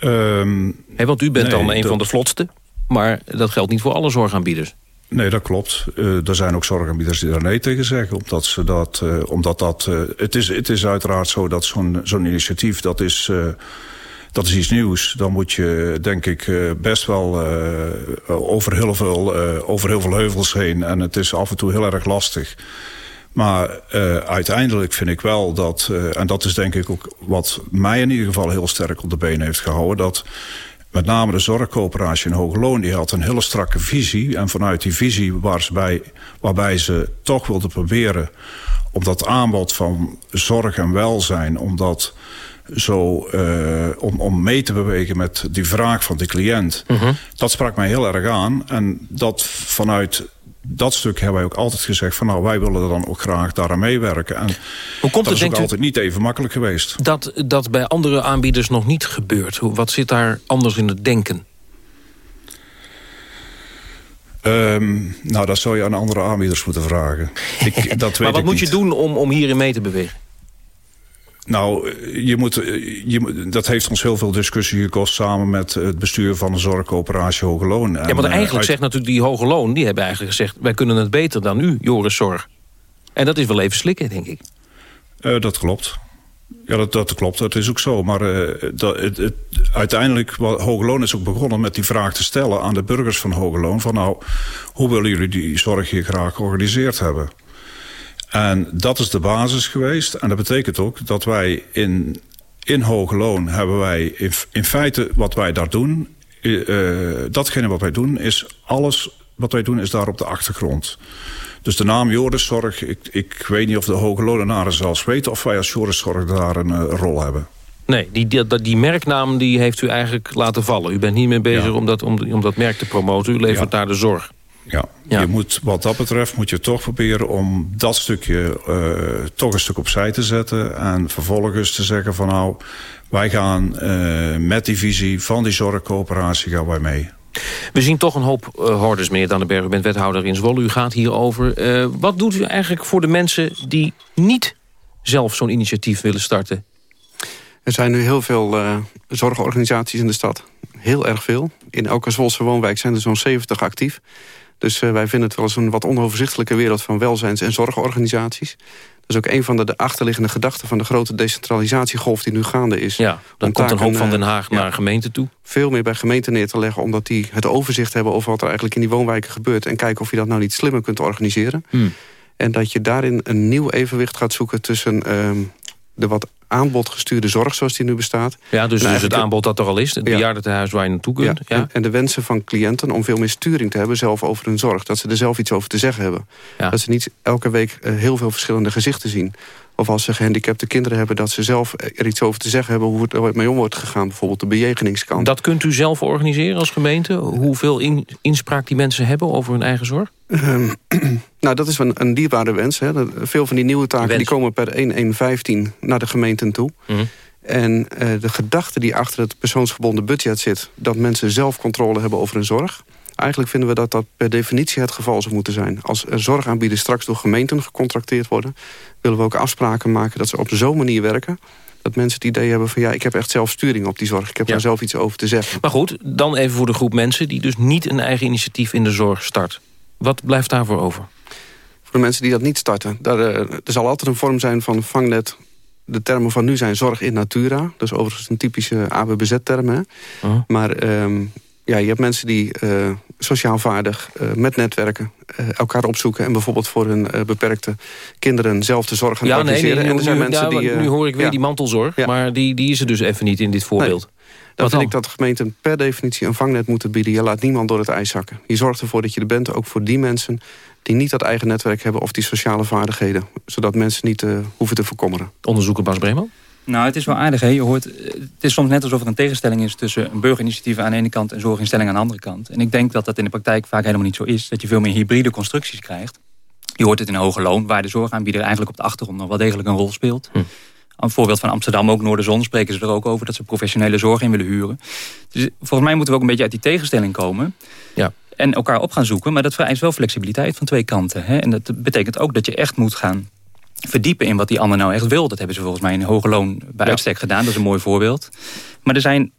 Um, He, want u bent nee, dan een dat... van de vlotste. Maar dat geldt niet voor alle zorgaanbieders. Nee, dat klopt. Uh, er zijn ook zorgaanbieders die daar nee tegen zeggen. Omdat, ze dat, uh, omdat dat... Uh, het, is, het is uiteraard zo dat zo'n zo'n initiatief... dat is, dat is iets nieuws. Dan moet je, denk ik, best wel over, heel veel, over heel veel heuvels heen. En het is af en toe heel erg lastig. Maar uh, uiteindelijk vind ik wel dat, uh, en dat is denk ik ook wat mij in ieder geval heel sterk op de benen heeft gehouden, dat met name de zorgcoöperatie in Hoogloon, die had een hele strakke visie. En vanuit die visie waar ze bij, waarbij ze toch wilden proberen om dat aanbod van zorg en welzijn, om dat zo uh, om, om mee te bewegen met die vraag van de cliënt. Uh -huh. Dat sprak mij heel erg aan. En dat vanuit dat stuk hebben wij ook altijd gezegd... van nou, wij willen er dan ook graag daaraan meewerken. En Hoe komt dat het, is ook altijd niet even makkelijk geweest. Dat dat bij andere aanbieders nog niet gebeurt? Wat zit daar anders in het denken? Um, nou, dat zou je aan andere aanbieders moeten vragen. Ik, dat maar weet wat moet niet. je doen om, om hierin mee te bewegen? Nou, je moet, je, dat heeft ons heel veel discussie gekost... samen met het bestuur van de zorgcoöperatie Hoge Loon. Ja, want eigenlijk uit... zegt natuurlijk die Hoge Loon... die hebben eigenlijk gezegd, wij kunnen het beter dan u, Joris Zorg. En dat is wel even slikken, denk ik. Uh, dat klopt. Ja, dat, dat klopt. Dat is ook zo. Maar uh, dat, het, het, uiteindelijk, Hoge Loon is ook begonnen met die vraag te stellen... aan de burgers van Hoge Loon... van nou, hoe willen jullie die zorg hier graag georganiseerd hebben... En dat is de basis geweest. En dat betekent ook dat wij in, in hoge loon hebben wij in, in feite wat wij daar doen. Uh, datgene wat wij doen is alles wat wij doen is daar op de achtergrond. Dus de naam Joriszorg, ik, ik weet niet of de hoge lonenaren zelfs weten... of wij als Joriszorg daar een uh, rol hebben. Nee, die, die, die, merknaam die heeft u eigenlijk laten vallen. U bent niet meer bezig ja. om, dat, om, om dat merk te promoten. U levert ja. daar de zorg. Ja. ja. Je moet, wat dat betreft moet je toch proberen om dat stukje uh, toch een stuk opzij te zetten. En vervolgens te zeggen van nou, wij gaan uh, met die visie van die zorgcoöperatie gaan wij mee. We zien toch een hoop uh, hordes, meneer Dannenberg. U bent wethouder in Zwolle, u gaat hierover. Uh, wat doet u eigenlijk voor de mensen die niet zelf zo'n initiatief willen starten? Er zijn nu heel veel uh, zorgorganisaties in de stad. Heel erg veel. In elke Zwolse woonwijk zijn er zo'n 70 actief. Dus uh, wij vinden het wel eens een wat onoverzichtelijke wereld... van welzijns- en zorgorganisaties. Dat is ook een van de, de achterliggende gedachten... van de grote decentralisatiegolf die nu gaande is. Ja, dan komt een hoop van Den Haag naar gemeente toe. Veel meer bij gemeenten neer te leggen... omdat die het overzicht hebben over wat er eigenlijk in die woonwijken gebeurt... en kijken of je dat nou niet slimmer kunt organiseren. Hmm. En dat je daarin een nieuw evenwicht gaat zoeken tussen... Um, de wat aanbodgestuurde zorg zoals die nu bestaat. Ja, dus, dus het aanbod dat er al is, het bejaardentehuis waar je naartoe kunt. Ja, ja. En de wensen van cliënten om veel meer sturing te hebben zelf over hun zorg. Dat ze er zelf iets over te zeggen hebben. Dat ze niet elke week eh, heel veel verschillende gezichten zien. Of als ze gehandicapte kinderen hebben... dat ze zelf er iets over te zeggen hebben hoe het mee om wordt gegaan. Bijvoorbeeld de bejegeningskant. Dat kunt u zelf organiseren als gemeente? Hoeveel in, inspraak die mensen hebben over hun eigen zorg? Ehm, nou, dat is een, een dierbare wens. Hè. Veel van die nieuwe taken die komen per 1 naar de gemeenten toe. Mhm. En uh, de gedachte die achter het persoonsgebonden budget zit... dat mensen zelf controle hebben over hun zorg... Eigenlijk vinden we dat dat per definitie het geval zou moeten zijn. Als er zorgaanbieders straks door gemeenten gecontracteerd worden... willen we ook afspraken maken dat ze op zo'n manier werken dat mensen het idee hebben van ja, ik heb echt zelf sturing op die zorg. Ik heb daar zelf iets over te zeggen. Maar goed, dan even voor de groep mensen die dus niet een eigen initiatief in de zorg start. Wat blijft daarvoor over? Voor de mensen die dat niet starten. Daar, uh, er zal altijd een vorm zijn van vangnet. De termen van nu zijn zorg in natura. Dat is overigens een typische ABBZ-term. Oh. Maar ehm, ja, je hebt mensen die uh, sociaal vaardig uh, met netwerken uh, elkaar opzoeken... en bijvoorbeeld voor hun beperkte kinderen zelf de zorg gaan ja, organiseren. Nee, en er zijn mensen die, nu hoor ik weer die mantelzorg, maar die, die is er dus even niet in dit voorbeeld. Nee. Dan vind ik dat de gemeenten per definitie een vangnet moeten bieden. Je laat niemand door het ijs zakken. Je zorgt ervoor dat je er bent, ook voor die mensen die niet dat eigen netwerk hebben... of die sociale vaardigheden. Zodat mensen niet hoeven te verkommeren. Onderzoeker Bas Bremel? Nou, het is wel aardig. Hè? Je hoort, het is soms net alsof er een tegenstelling is... tussen een burgerinitiatief aan de ene kant... en zorginstelling aan de andere kant. En ik denk dat dat in de praktijk vaak helemaal niet zo is. Dat je veel meer hybride constructies krijgt. Je hoort het in hoge loon... waar de zorgaanbieder eigenlijk op de achtergrond... nog wel degelijk een rol speelt. Hm. Een voorbeeld van Amsterdam, ook Noorderzon, spreken ze er ook over... dat ze professionele zorg in willen huren. Dus volgens mij moeten we ook een beetje uit die tegenstelling komen. Ja. En elkaar op gaan zoeken. Maar dat vereist wel flexibiliteit van twee kanten. Hè? En dat betekent ook dat je echt moet gaan verdiepen in wat die ander nou echt wil. Dat hebben ze volgens mij in hoge loon bij uitstek gedaan. Dat is een mooi voorbeeld. Maar er zijn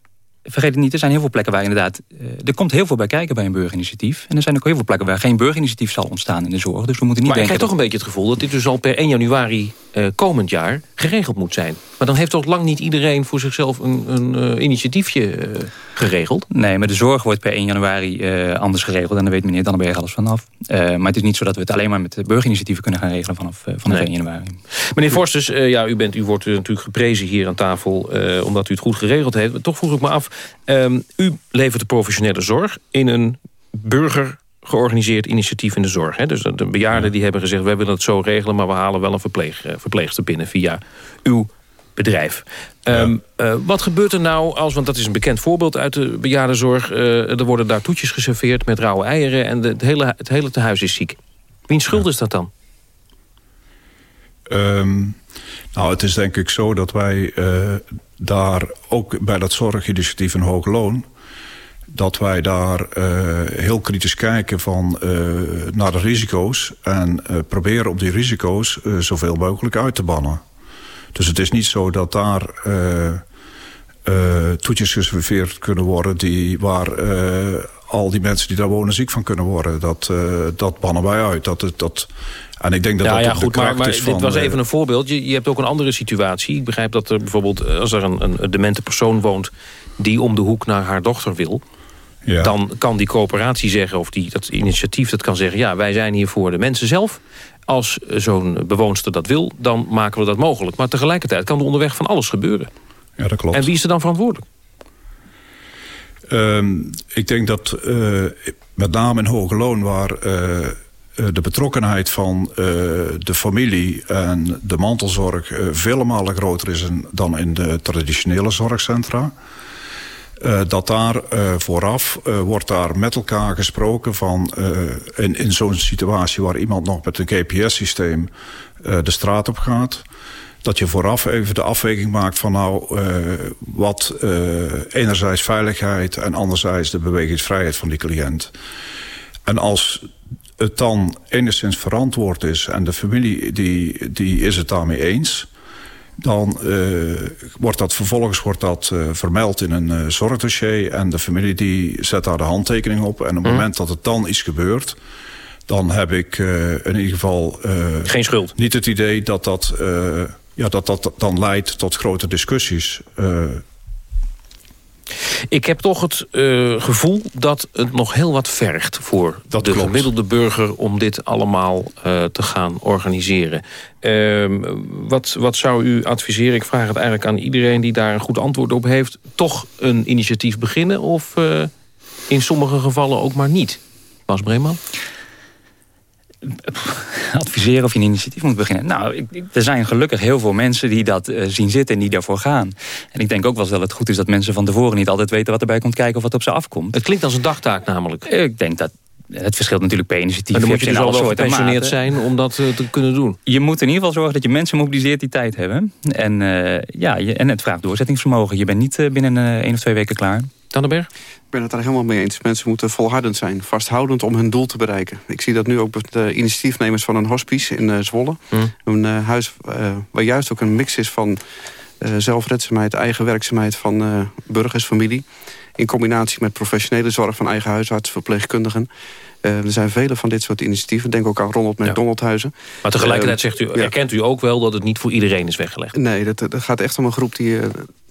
vergeet het niet, er zijn heel veel plekken waar inderdaad... Uh, er komt heel veel bij kijken bij een burgerinitiatief. En er zijn ook heel veel plekken waar geen burgerinitiatief zal ontstaan in de zorg. Dus we moeten niet maar denken... ik heb toch een beetje het gevoel dat dit dus al per 1 januari uh, komend jaar geregeld moet zijn. Maar dan heeft toch lang niet iedereen voor zichzelf een, een uh, initiatiefje geregeld? Nee, maar de zorg wordt per 1 januari anders geregeld. En dan weet meneer Dannenberg alles vanaf. maar het is niet zo dat we het alleen maar met burgerinitiatieven kunnen gaan regelen vanaf, vanaf 1 januari. Meneer Forsters, ja, u, bent, u wordt natuurlijk geprezen hier aan tafel... omdat u het goed geregeld heeft. toch vroeg ik me af, Um, u levert de professionele zorg in een burger georganiseerd initiatief in de zorg. Hè? Dus de bejaarden die hebben gezegd... we willen het zo regelen, maar we halen wel een verpleeg, verpleegster binnen... via uw bedrijf. Um, uh, wat gebeurt er nou als, want dat is een bekend voorbeeld uit de bejaardenzorg... Uh, er worden daar toetjes geserveerd met rauwe eieren... en de, het, hele, het hele tehuis is ziek. Wiens schuld is dat dan? Um, nou, het is denk ik zo dat wij daar ook bij dat zorginitiatief een hoog loon dat wij daar uh, heel kritisch kijken van, uh, naar de risico's... en uh, proberen op die risico's zoveel mogelijk uit te bannen. Dus het is niet zo dat daar toetjes geserveerd kunnen worden... Die, waar al die mensen die daar wonen ziek van kunnen worden. Dat, dat bannen wij uit. Dat, dat, en ik denk dat ja, dat ja, goed, maar, maar van, dit was even een voorbeeld. Je, je hebt ook een andere situatie. Ik begrijp dat er bijvoorbeeld, eh, als er een, een demente persoon woont... die om de hoek naar haar dochter wil... Ja. dan kan die coöperatie zeggen, of die, dat initiatief dat kan zeggen... ja, wij zijn hier voor de mensen zelf. Als zo'n bewoonster dat wil, dan maken we dat mogelijk. Maar tegelijkertijd kan er onderweg van alles gebeuren. Ja, dat klopt. En wie is er dan verantwoordelijk? Um, ik denk dat uh, met name in hoge loon... waar uh, eh, de betrokkenheid van de familie en de mantelzorg vele malen groter is dan in de traditionele zorgcentra. Uh, dat daar vooraf wordt daar met elkaar gesproken van in, in zo'n situatie waar iemand nog met een GPS-systeem de straat op gaat. Dat je vooraf even de afweging maakt van nou wat enerzijds veiligheid en anderzijds de bewegingsvrijheid van die cliënt. En als het dan enigszins verantwoord is... en de familie die, die is het daarmee eens... Dan wordt dat vervolgens wordt dat, vermeld in een zorgdossier... en de familie die zet daar de handtekening op. En op het mhm. moment dat het dan is gebeurd dan heb ik in ieder geval... Geen schuld? Niet het idee dat dat, ja, dat, dat dan leidt tot grote discussies. Ik heb toch het uh, gevoel dat het nog heel wat vergt... voor dat de klopt. gemiddelde burger om dit allemaal uh, te gaan organiseren. Uh, wat, wat zou u adviseren? Ik vraag het eigenlijk aan iedereen die daar een goed antwoord op heeft. Toch een initiatief beginnen of uh, in sommige gevallen ook maar niet? Bas Breeman? Adviseren of je een initiatief moet beginnen. Nou, ik, er zijn gelukkig heel veel mensen die dat uh, zien zitten en die daarvoor gaan. En ik denk ook wel dat het goed is dat mensen van tevoren niet altijd weten wat erbij komt kijken of wat op ze afkomt. Het klinkt als een dagtaak namelijk. Ik denk dat het verschilt natuurlijk per initiatief. Maar dan moet je dus al wel gepensioneerd zijn om dat uh, te kunnen doen. Je moet in ieder geval zorgen dat je mensen mobiliseert die tijd hebben. En, uh, ja, je, en het vraagt doorzettingsvermogen. Je bent niet binnen één of twee weken klaar. Tannenberg? Ik ben het daar helemaal mee eens. Mensen moeten volhardend zijn, vasthoudend om hun doel te bereiken. Ik zie dat nu ook bij de initiatiefnemers van een hospice in uh, Zwolle. Mm. Een uh, huis uh, waar juist ook een mix is van zelfredzaamheid, eigen werkzaamheid van burgers, familie. In combinatie met professionele zorg van eigen huisarts, verpleegkundigen. Uh, er zijn vele van dit soort initiatieven. Denk ook aan Ronald McDonald-huizen. Maar tegelijkertijd zegt u, erkent u ook wel dat het niet voor iedereen is weggelegd? Nee, dat, dat gaat echt om een groep die uh,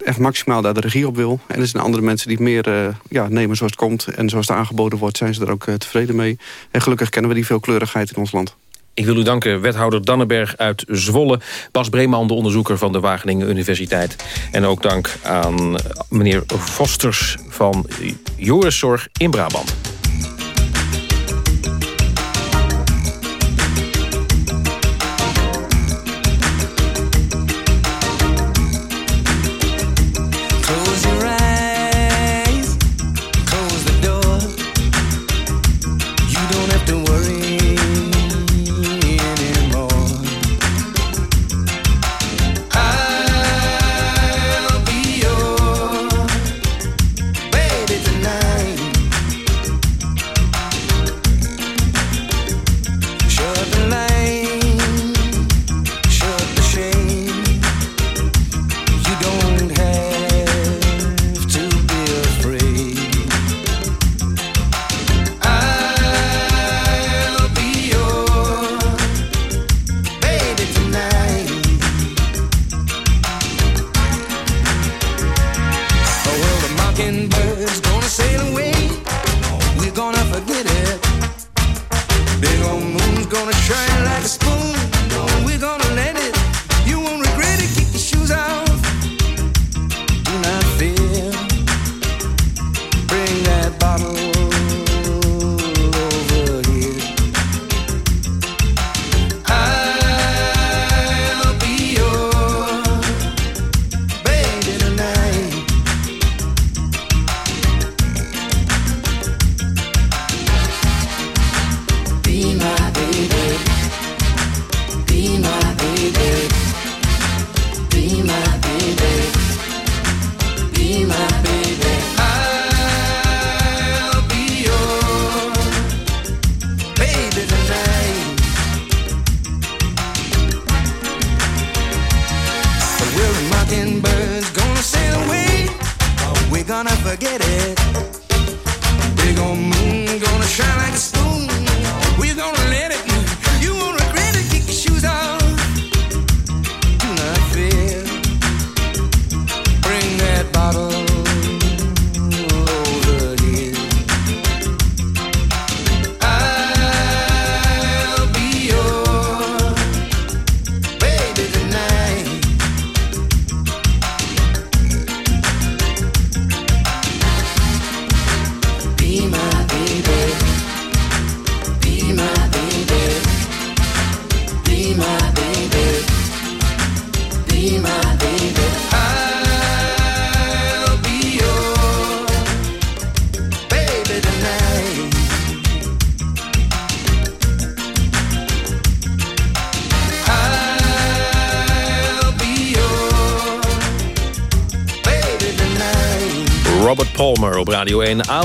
echt maximaal daar de regie op wil. En er zijn andere mensen die meer uh, ja, nemen zoals het komt. En zoals het aangeboden wordt, zijn ze er ook tevreden mee. En gelukkig kennen we die veelkleurigheid in ons land. Ik wil u danken, wethouder Dannenberg uit Zwolle. Bas Breeman, de onderzoeker van de Wageningen Universiteit. En ook dank aan meneer Vosters van Joriszorg in Brabant.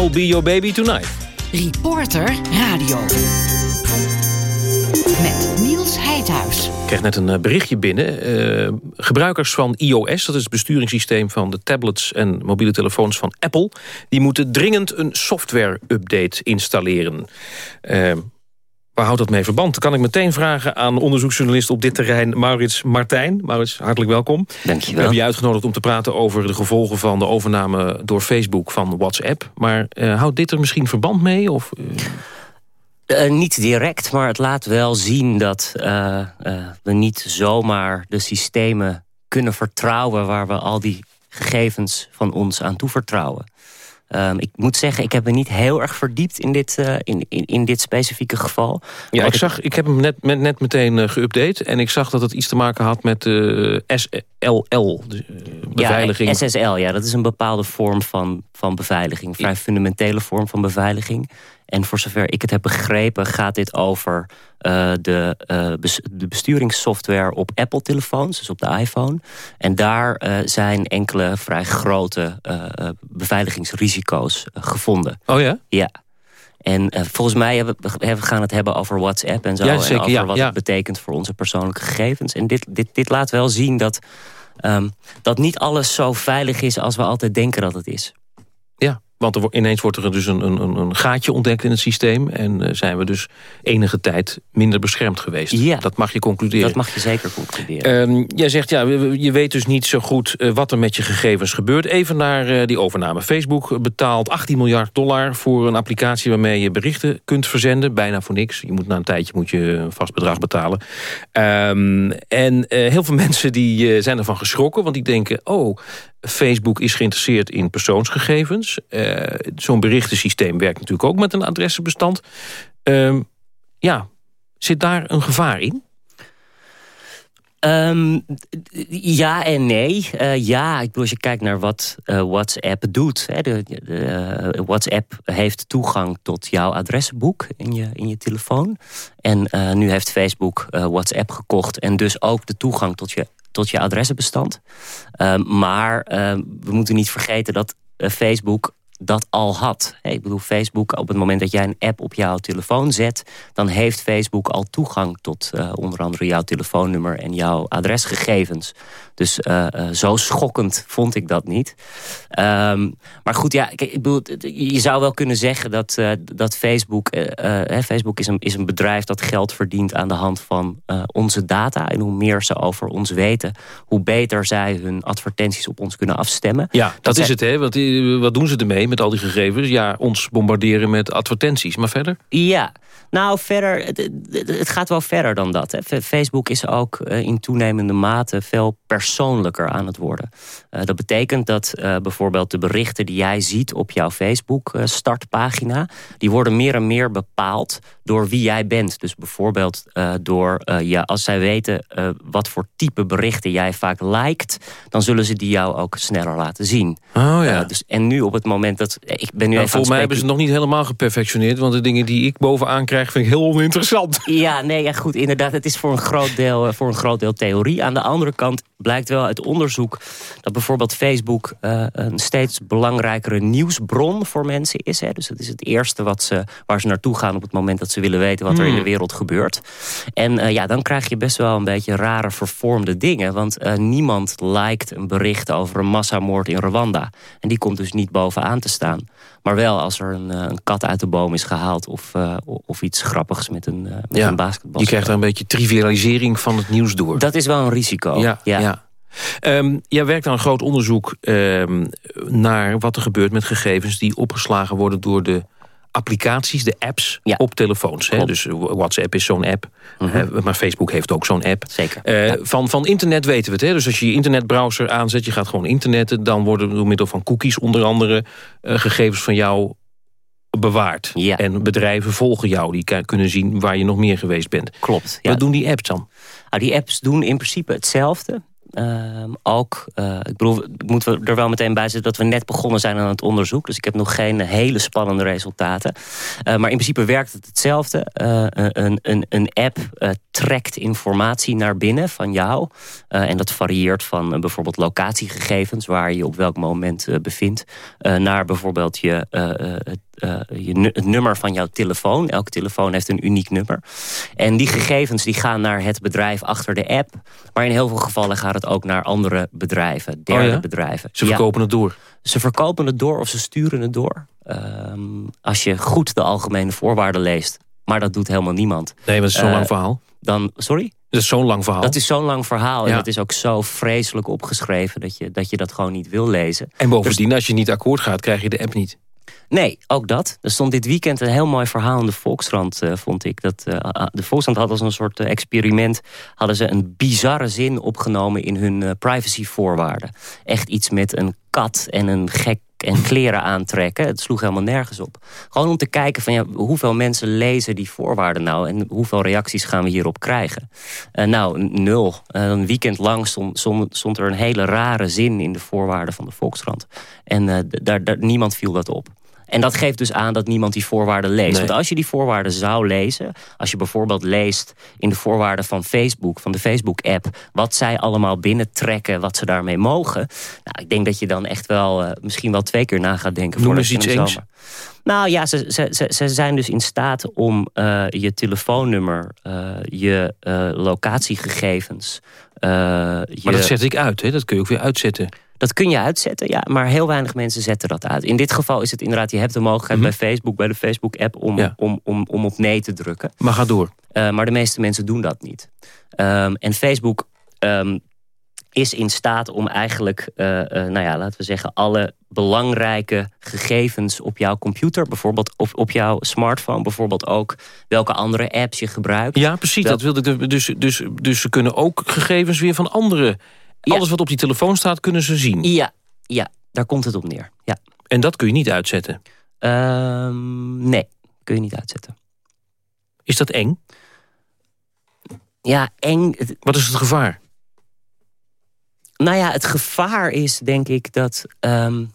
I'll be your baby tonight. Reporter Radio. Met Niels Heidhuis. kreeg net een berichtje binnen. gebruikers van iOS, dat is het besturingssysteem van de tablets en mobiele telefoons van Apple... die moeten dringend een software-update installeren. Waar houdt dat mee verband? kan ik meteen vragen aan onderzoeksjournalist op dit terrein... Maurits Martijn. Maurits, hartelijk welkom. Dank je wel. We hebben je uitgenodigd om te praten over de gevolgen van de overname door Facebook van WhatsApp. Maar uh, houdt dit er misschien verband mee? Of, uh... niet direct, maar het laat wel zien dat we niet zomaar de systemen kunnen vertrouwen... waar we al die gegevens van ons aan toevertrouwen. Um, ik moet zeggen, ik heb me niet heel erg verdiept in dit, uh, in, in, in, dit specifieke geval. Ja, ik, zag, ik heb hem net, met, net meteen uh, geüpdate. En ik zag dat het iets te maken had met uh, SLL, de, beveiliging. Ja, SSL, ja, dat is een bepaalde vorm van, van beveiliging. Een vrij fundamentele vorm van beveiliging. En voor zover ik het heb begrepen gaat dit over uh, de, uh, de besturingssoftware op Apple-telefoons, dus op de iPhone. En daar uh, zijn enkele vrij grote beveiligingsrisico's gevonden. Oh ja? Ja. En volgens mij hebben we, gaan het hebben over WhatsApp en zo. Ja, zeker, en over ja, wat ja. het betekent voor onze persoonlijke gegevens. En dit, dit, dit laat wel zien dat, um, dat niet alles zo veilig is als we altijd denken dat het is. Ja, want er, ineens wordt er dus een, een, een gaatje ontdekt in het systeem... en uh, zijn we dus enige tijd minder beschermd geweest. Ja, dat mag je concluderen. Dat mag je zeker concluderen. Uh, jij zegt, ja, je weet dus niet zo goed uh, wat er met je gegevens gebeurt. Even naar uh, die overname. Facebook betaalt 18 miljard dollar voor een applicatie... waarmee je berichten kunt verzenden. Bijna voor niks. Je moet na een tijdje moet je een vast bedrag betalen. Um, en heel veel mensen die, zijn ervan geschrokken. Want die denken, oh, Facebook is geïnteresseerd in persoonsgegevens. Uh, Zo'n berichtensysteem werkt natuurlijk ook met een adressenbestand. Uh, ja, zit daar een gevaar in? Um, ja en nee. Uh, ja, ik bedoel, als je kijkt naar wat uh, WhatsApp doet. Hè, de, de, WhatsApp heeft toegang tot jouw adressenboek in je, in je telefoon. En nu heeft Facebook WhatsApp gekocht en dus ook de toegang tot je tot je adressenbestand. Uh, maar we moeten niet vergeten dat Facebook dat al had. Hey, ik bedoel, Facebook, op het moment dat jij een app op jouw telefoon zet... dan heeft Facebook al toegang tot uh, onder andere jouw telefoonnummer... en jouw adresgegevens. Dus uh, uh, zo schokkend vond ik dat niet. Um, maar goed, ja, ik bedoel, je zou wel kunnen zeggen dat, dat Facebook... Facebook is een, is een bedrijf dat geld verdient aan de hand van onze data. En hoe meer ze over ons weten... hoe beter zij hun advertenties op ons kunnen afstemmen. Ja, dat, dat is het, hè? Wat, wat doen ze ermee? Met al die gegevens? Ja, ons bombarderen met advertenties. Maar verder? Ja, nou verder, het, gaat wel verder dan dat. Hè. Facebook is ook in toenemende mate veel persoonlijker aan het worden. Uh, dat betekent dat uh, bijvoorbeeld de berichten die jij ziet op jouw Facebook uh, startpagina... die worden meer en meer bepaald door wie jij bent. Dus bijvoorbeeld door, ja, als zij weten wat voor type berichten jij vaak liked... dan zullen ze die jou ook sneller laten zien. Oh ja. dus, en nu op het moment dat... Ik ben nu nou, even volgens mij hebben ze het nog niet helemaal geperfectioneerd... want de dingen die ik bovenaan krijg vind ik heel oninteressant. Ja, nee, ja, goed, inderdaad. Het is voor een groot deel, voor een groot deel theorie. Aan de andere kant blijkt wel uit onderzoek... dat bijvoorbeeld Facebook uh, een steeds belangrijkere nieuwsbron voor mensen is. Hè. Dus dat is het eerste wat ze, waar ze naartoe gaan... op het moment dat ze willen weten wat er in de wereld gebeurt. En uh, ja, dan krijg je best wel een beetje rare vervormde dingen. Want uh, niemand liked een bericht over een massamoord in Rwanda. En die komt dus niet bovenaan te staan. Maar wel als er een, een kat uit de boom is gehaald... of, of iets grappigs met een, met ja, een basketbal. Je krijgt daar een beetje trivialisering van het nieuws door. Dat is wel een risico. Ja, ja. ja. Um, jij werkt aan een groot onderzoek um, naar wat er gebeurt met gegevens... die opgeslagen worden door de applicaties, de apps ja. op telefoons. Hè? Dus WhatsApp is zo'n app, mm -hmm. uh, maar Facebook heeft ook zo'n app. Zeker. Uh, ja. van, van internet weten we het. Hè? Dus als je je internetbrowser aanzet, je gaat gewoon internetten... dan worden door middel van cookies onder andere uh, gegevens van jou bewaard. Ja. En bedrijven volgen jou, die kunnen zien waar je nog meer geweest bent. Klopt. Wat doen die apps dan? Nou, die apps doen in principe hetzelfde. Uh, ook, uh, ik bedoel, moeten we er wel meteen bij zetten dat we net begonnen zijn aan het onderzoek. Dus ik heb nog geen hele spannende resultaten. Uh, maar in principe werkt het hetzelfde. een, een, een app trekt informatie naar binnen van jou. en dat varieert van bijvoorbeeld locatiegegevens, waar je op welk moment bevindt, naar bijvoorbeeld je uh, je, het nummer van jouw telefoon. Elke telefoon heeft een uniek nummer. En die gegevens die gaan naar het bedrijf achter de app. Maar in heel veel gevallen gaat het ook naar andere bedrijven. Derde oh bedrijven. Ze verkopen het door? Ze verkopen het door of ze sturen het door. Ehm, als je goed de algemene voorwaarden leest. Maar dat doet helemaal niemand. Nee, maar dat is zo'n lang verhaal. Dan, sorry? Dat is zo'n lang verhaal. Dat is zo'n lang verhaal. En dat is ook zo vreselijk opgeschreven dat je dat, je dat gewoon niet wil lezen. En bovendien, als je niet akkoord gaat, krijg je de app niet. Nee, ook dat. Er stond dit weekend een heel mooi verhaal in de Volkskrant, uh, vond ik. Dat, uh, de Volkskrant had als een soort uh, experiment... hadden ze een bizarre zin opgenomen in hun privacyvoorwaarden. Echt iets met een kat en een gek en kleren aantrekken. Het sloeg helemaal nergens op. Gewoon om te kijken van ja, hoeveel mensen lezen die voorwaarden nou... en hoeveel reacties gaan we hierop krijgen. Uh, nou, nul. Een weekend lang stond, stond, er een hele rare zin in de voorwaarden van de Volkskrant. En daar, daar, niemand viel dat op. En dat geeft dus aan dat niemand die voorwaarden leest. Want als je die voorwaarden zou lezen... als je bijvoorbeeld leest in de voorwaarden van Facebook... van de Facebook-app... wat zij allemaal binnentrekken, wat ze daarmee mogen... nou, ik denk dat je dan echt wel uh, misschien wel twee keer na gaat denken... Noem eens iets eens. Nou ja, ze, ze, ze, ze, zijn dus in staat om uh, je telefoonnummer... Uh, je locatiegegevens... Je... Maar dat zet ik uit, hè? dat kun je ook weer uitzetten. Dat kun je uitzetten, ja, maar heel weinig mensen zetten dat uit. In dit geval is het inderdaad, je hebt de mogelijkheid mm -hmm. bij Facebook, bij de Facebook-app, om, ja. om, om, om op nee te drukken. Maar ga door. Uh, maar de meeste mensen doen dat niet. Um, en Facebook um, is in staat om eigenlijk, uh, uh, nou ja, laten we zeggen, alle belangrijke gegevens op jouw computer, bijvoorbeeld of op jouw smartphone, bijvoorbeeld ook welke andere apps je gebruikt. Ja, precies. Dat, dat wilde ik. Dus, dus, dus ze kunnen ook gegevens weer van andere ja. Alles wat op die telefoon staat, kunnen ze zien? Ja, ja daar komt het op neer. Ja. En dat kun je niet uitzetten? Um, nee, kun je niet uitzetten. Is dat eng? Ja, eng. Wat is het gevaar? Nou ja, het gevaar is denk ik dat... Um,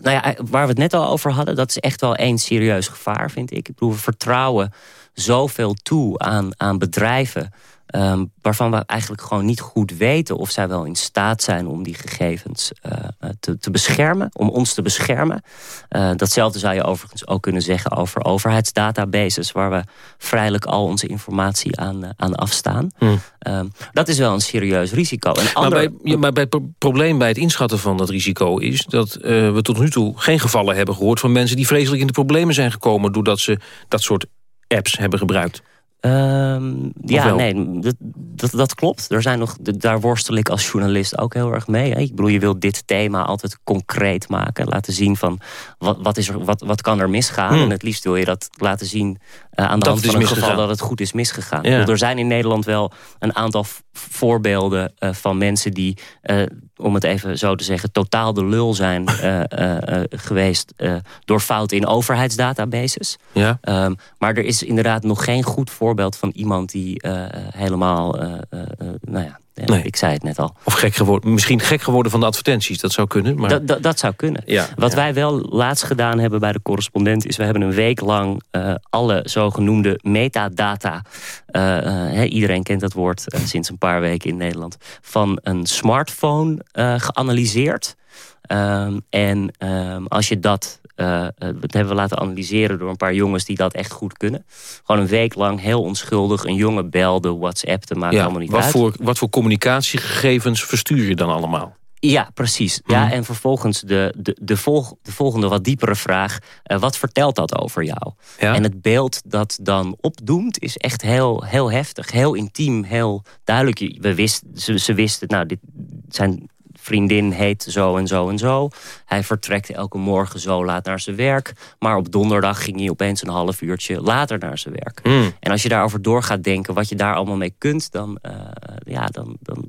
nou ja, waar we het net al over hadden... dat is echt wel één serieus gevaar, vind ik. Ik bedoel, we vertrouwen zoveel toe aan, aan bedrijven... Um, waarvan we eigenlijk gewoon niet goed weten... of zij wel in staat zijn om die gegevens uh, te, te, beschermen. Om ons te beschermen. Uh, datzelfde zou je overigens ook kunnen zeggen over overheidsdatabases... waar we vrijelijk al onze informatie aan, uh, aan afstaan. Hmm. Um, dat is wel een serieus risico. Een maar, bij, ja, maar bij het probleem bij het inschatten van dat risico is... dat we tot nu toe geen gevallen hebben gehoord van mensen... die vreselijk in de problemen zijn gekomen... doordat ze dat soort apps hebben gebruikt. Um, ja, nee, dat, dat, dat, klopt. Er zijn nog, daar worstel ik als journalist ook heel erg mee. Hè. Ik bedoel, je wilt dit thema altijd concreet maken. Laten zien van, wat, wat, is er, wat, wat kan er misgaan? Hmm. En het liefst wil je dat laten zien uh, aan de Dat hand het van een geval dat het goed is misgegaan. Ja. Ik bedoel, er zijn in Nederland wel een aantal voorbeelden uh, van mensen die... Uh, om het even zo te zeggen, totaal de lul zijn geweest... door fouten in overheidsdatabases. Ja. Um, maar er is inderdaad nog geen goed voorbeeld van iemand die helemaal... nou ja, Nee. ik zei het net al. Of gek geworden, misschien gek geworden van de advertenties, dat zou kunnen. Maar... Dat, dat, dat zou kunnen. Ja, Wat ja. wij wel laatst gedaan hebben bij de correspondent... is we hebben een week lang uh, alle zogenoemde metadata... Uh, uh, he, iedereen kent dat woord sinds een paar weken in Nederland... van een smartphone geanalyseerd. Um, en um, als je dat uh, dat hebben we laten analyseren door een paar jongens die dat echt goed kunnen. Gewoon een week lang heel onschuldig een jongen belde, WhatsApp te maken, ja, allemaal niet wat uit. Voor, wat voor communicatiegegevens verstuur je dan allemaal? Ja, precies. Mhm. Ja, en vervolgens de, de, de, volg, de volgende wat diepere vraag. Uh, wat vertelt dat over jou? Ja? En het beeld dat dan opdoemt is echt heel, heel heftig. Heel intiem, heel duidelijk. We wist, ze, ze wisten, nou, dit zijn vriendin heet zo en zo en zo. Hij vertrekt elke morgen zo laat naar zijn werk. Maar op donderdag ging hij opeens een half uurtje later naar zijn werk. Mm. En als je daarover door gaat denken wat je daar allemaal mee kunt... dan, uh, ja, dan, dan,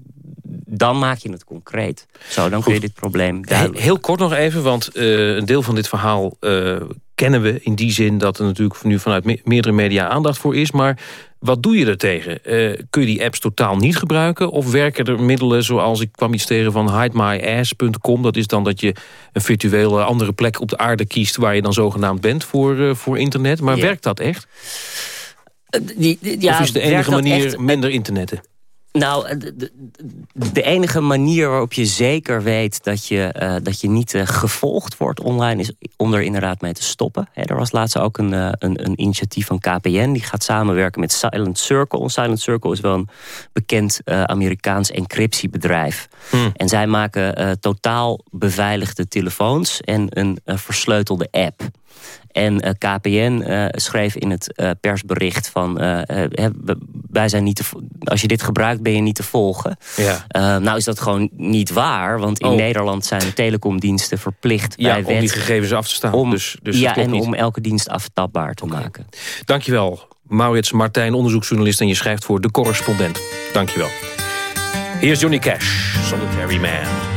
dan maak je het concreet. Zo, dan kun je dit probleem duidelijk. Heel kort nog even, want uh, een deel van dit verhaal uh, kennen we... in die zin dat er natuurlijk nu vanuit me meerdere media aandacht voor is. Maar wat doe je er tegen? Uh, kun je die apps totaal niet gebruiken? Of werken er middelen zoals ik kwam iets tegen van hidemyass.com? Dat is dan dat je een virtuele andere plek op de aarde kiest... waar je dan zogenaamd bent voor, uh, voor internet. Maar Ja. werkt dat echt? Die, die- ja, of is de enige manier echt? minder internetten? Nou, de, de, enige manier waarop je zeker weet dat je, uh, dat je niet uh, gevolgd wordt online... is om er inderdaad mee te stoppen. er was laatst ook een, uh, een, een, initiatief van KPN. Die gaat samenwerken met Silent Circle. Silent Circle is wel een bekend Amerikaans encryptiebedrijf. Hmm. En zij maken totaal beveiligde telefoons en een versleutelde app. En eh, KPN eh, schreef in het uh, persbericht van... wij zijn niet te, als je dit gebruikt ben je niet te volgen. Ja. nou is dat gewoon niet waar. Want in oh. Nederland zijn de telecomdiensten verplicht ja, bij wet... om die gegevens af te staan. Om, dus, dus ja, en om elke dienst aftapbaar te okay. maken. Dankjewel. Maurits Martijn, onderzoeksjournalist... en je schrijft voor De Correspondent. Dankjewel. Hier is Johnny Cash, Solitary Man.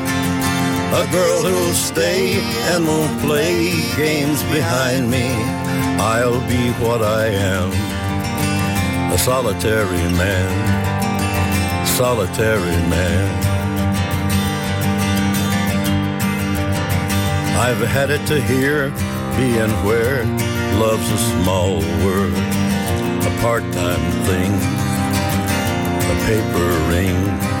a girl who'll stay and won't play games behind me. I'll be what I am, a solitary man, solitary man. I've had it to hear, being where love's a small word, a part-time thing, a paper ring.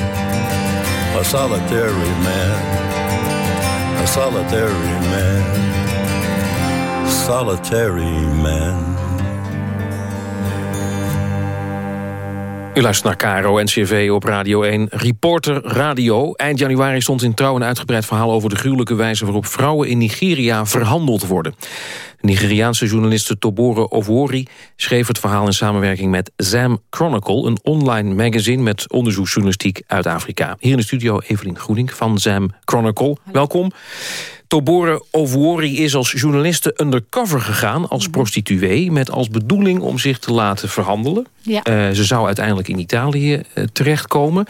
a solitary man, a solitary man, solitary man. U luistert naar KRO NCV op Radio 1. Reporter Radio. Eind januari stond in Trouw een uitgebreid verhaal... over de gruwelijke wijze waarop vrouwen in Nigeria verhandeld worden. Nigeriaanse journaliste Tobore Ovori schreef het verhaal... in samenwerking met Zam Chronicle, een online magazine... met onderzoeksjournalistiek uit Afrika. Hier in de studio Evelien Groening van Zam Chronicle. Welkom. Tobore Ovori is als journaliste undercover gegaan als mhm. prostituee... met als bedoeling om zich te laten verhandelen. Ja. Uh, ze zou uiteindelijk in Italië uh, terechtkomen.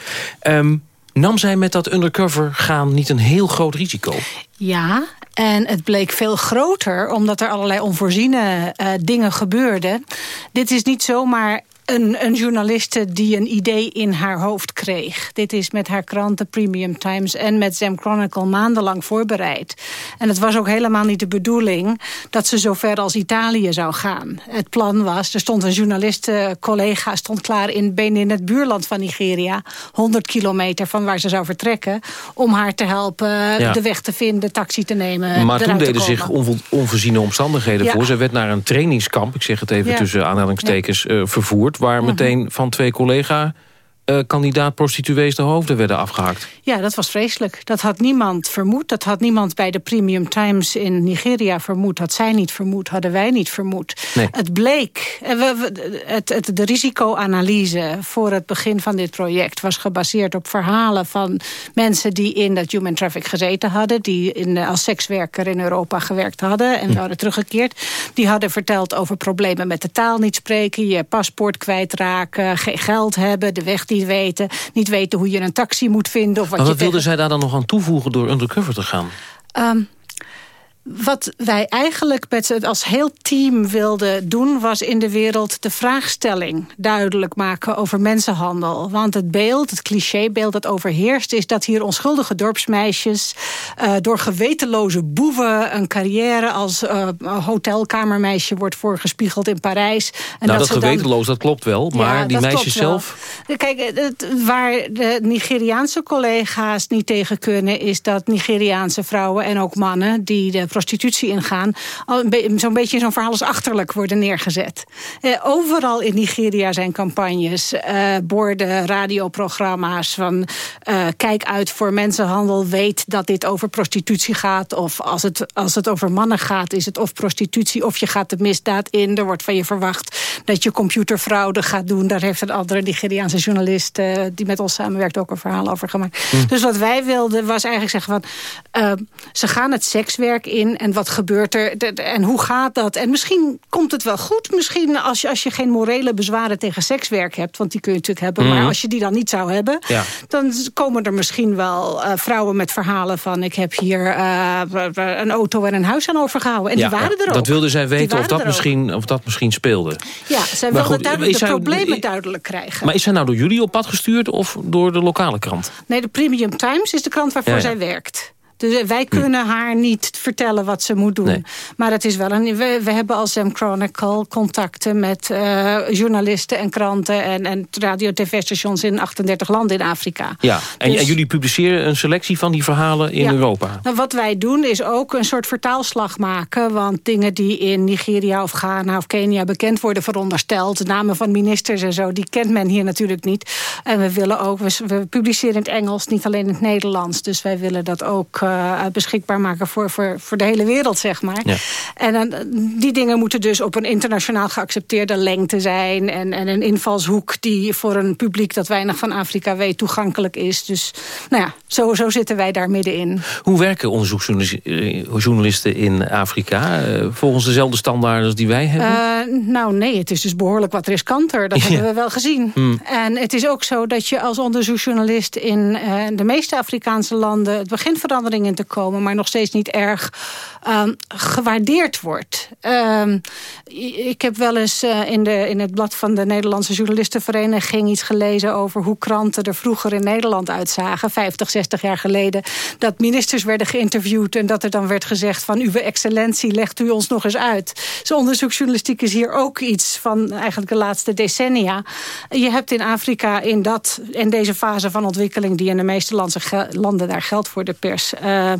Um, nam zij met dat undercover gaan niet een heel groot risico? Ja, en het bleek veel groter, omdat er allerlei onvoorziene uh, dingen gebeurden. Dit is niet zomaar een, een journaliste die een idee in haar hoofd kreeg. Dit is met haar kranten Premium Times en met Zam Chronicle maandenlang voorbereid. En het was ook helemaal niet de bedoeling dat ze zo ver als Italië zou gaan. Het plan was, er stond een journaliste-collega stond klaar in Benin, het buurland van Nigeria, 100 kilometer van waar ze zou vertrekken, om haar te helpen de weg te vinden, taxi te nemen. Maar toen deden zich onvoorziene omstandigheden voor. Ze werd naar een trainingskamp, ik zeg het even tussen aanhalingstekens, uh, vervoerd waar mhm. meteen van twee collega uh, kandidaat prostituees de hoofden werden afgehakt. Ja, dat was vreselijk. Dat had niemand vermoed. Dat had niemand bij de Premium Times in Nigeria vermoed. Had zij niet vermoed, hadden wij niet vermoed. Het bleek, eh, we, het, het, de risicoanalyse voor het begin van dit project... was gebaseerd op verhalen van mensen die in dat human traffic gezeten hadden... die in, eh, als sekswerker in Europa gewerkt hadden en hm. waren teruggekeerd. Die hadden verteld over problemen met de taal niet spreken... je paspoort kwijtraken, geen geld hebben, de weg niet weten. Niet weten hoe je een taxi moet vinden. Of wat maar wat wilde zij daar dan nog aan toevoegen door undercover te gaan? Um, wat wij eigenlijk met als heel team wilden doen... was in de wereld de vraagstelling duidelijk maken over mensenhandel. Want het beeld, het clichébeeld dat overheerst... is dat hier onschuldige dorpsmeisjes... Uh, door gewetenloze boeven een carrière als uh, hotelkamermeisje... wordt voorgespiegeld in Parijs. En nou, dat, dat gewetenloos, dat klopt wel. Maar ja, die meisjes zelf... Kijk, het, waar de Nigeriaanse collega's niet tegen kunnen... is dat Nigeriaanse vrouwen en ook mannen... die de prostitutie ingaan... zo'n beetje zo'n verhaal als achterlijk worden neergezet. Eh, overal in Nigeria zijn campagnes, eh, borden, radioprogramma's... van eh, kijk uit voor mensenhandel, weet dat dit over prostitutie gaat... of als het, als het over mannen gaat, is het of prostitutie... of je gaat de misdaad in, er wordt van je verwacht... dat je computerfraude gaat doen. Daar heeft een andere Nigeriaanse journalist... Uh, die met ons samenwerkt ook een verhaal over gemaakt. Hm. Dus wat wij wilden was eigenlijk zeggen van... Ze gaan het sekswerk in en wat gebeurt er en hoe gaat dat? En misschien komt het wel goed. Misschien als je, als je geen morele bezwaren tegen sekswerk hebt... want die kun je natuurlijk hebben, maar mhm. als je die dan niet zou hebben... dan komen er misschien wel uh, vrouwen met verhalen van... ik heb hier uh, een auto en een huis aan overgehouden. En die waren er ook. Dat wilde zij weten of dat, misschien, of dat misschien speelde. Ja, zij wilde duidelijk de problemen duidelijk krijgen. Maar is zij nou door jullie op pad gestuurd of door de lokale krant? Nee, de Premium Times is de krant waarvoor zij werkt. Dus wij hm. kunnen haar niet vertellen wat ze moet doen. Maar het is wel een, we, we hebben als M Chronicle contacten met uh, journalisten en kranten... en, en radio-tv-stations in 38 landen in Afrika. Ja, en, dus, en, jullie publiceren een selectie van die verhalen in Europa? Nou, wat wij doen is ook een soort vertaalslag maken. Want dingen die in Nigeria of Ghana of Kenia bekend worden verondersteld... namen van ministers en zo, die kent men hier natuurlijk niet. En we willen ook, we, we publiceren in het Engels, niet alleen in het Nederlands. Dus wij willen dat ook... Uh, uh, beschikbaar maken voor, voor, voor de hele wereld, zeg maar. Ja. En uh, die dingen moeten dus op een internationaal geaccepteerde lengte zijn... En, en een invalshoek die voor een publiek dat weinig van Afrika weet toegankelijk is. Dus nou ja, zo, zo zitten wij daar middenin. Hoe werken onderzoeksjournalisten in Afrika? Uh, volgens dezelfde standaarden die wij hebben? nou nee, het is dus behoorlijk wat riskanter. Dat hebben we wel gezien. Hmm. En het is ook zo dat je als onderzoeksjournalist in de meeste Afrikaanse landen... het begint verandering in te komen... maar nog steeds niet erg um, gewaardeerd wordt. Um, ik heb wel eens uh, in, de, in het blad van de Nederlandse Journalistenvereniging... iets gelezen over hoe kranten er vroeger in Nederland uitzagen... 50, 60 jaar geleden. Dat ministers werden geïnterviewd en dat er dan werd gezegd... van uw excellentie, legt u ons nog eens uit. Dus onderzoeksjournalistiek is hier ook iets van eigenlijk de laatste decennia. Je hebt in Afrika in, dat, in deze fase van ontwikkeling... die in de meeste landen daar geldt voor de pers... Uh,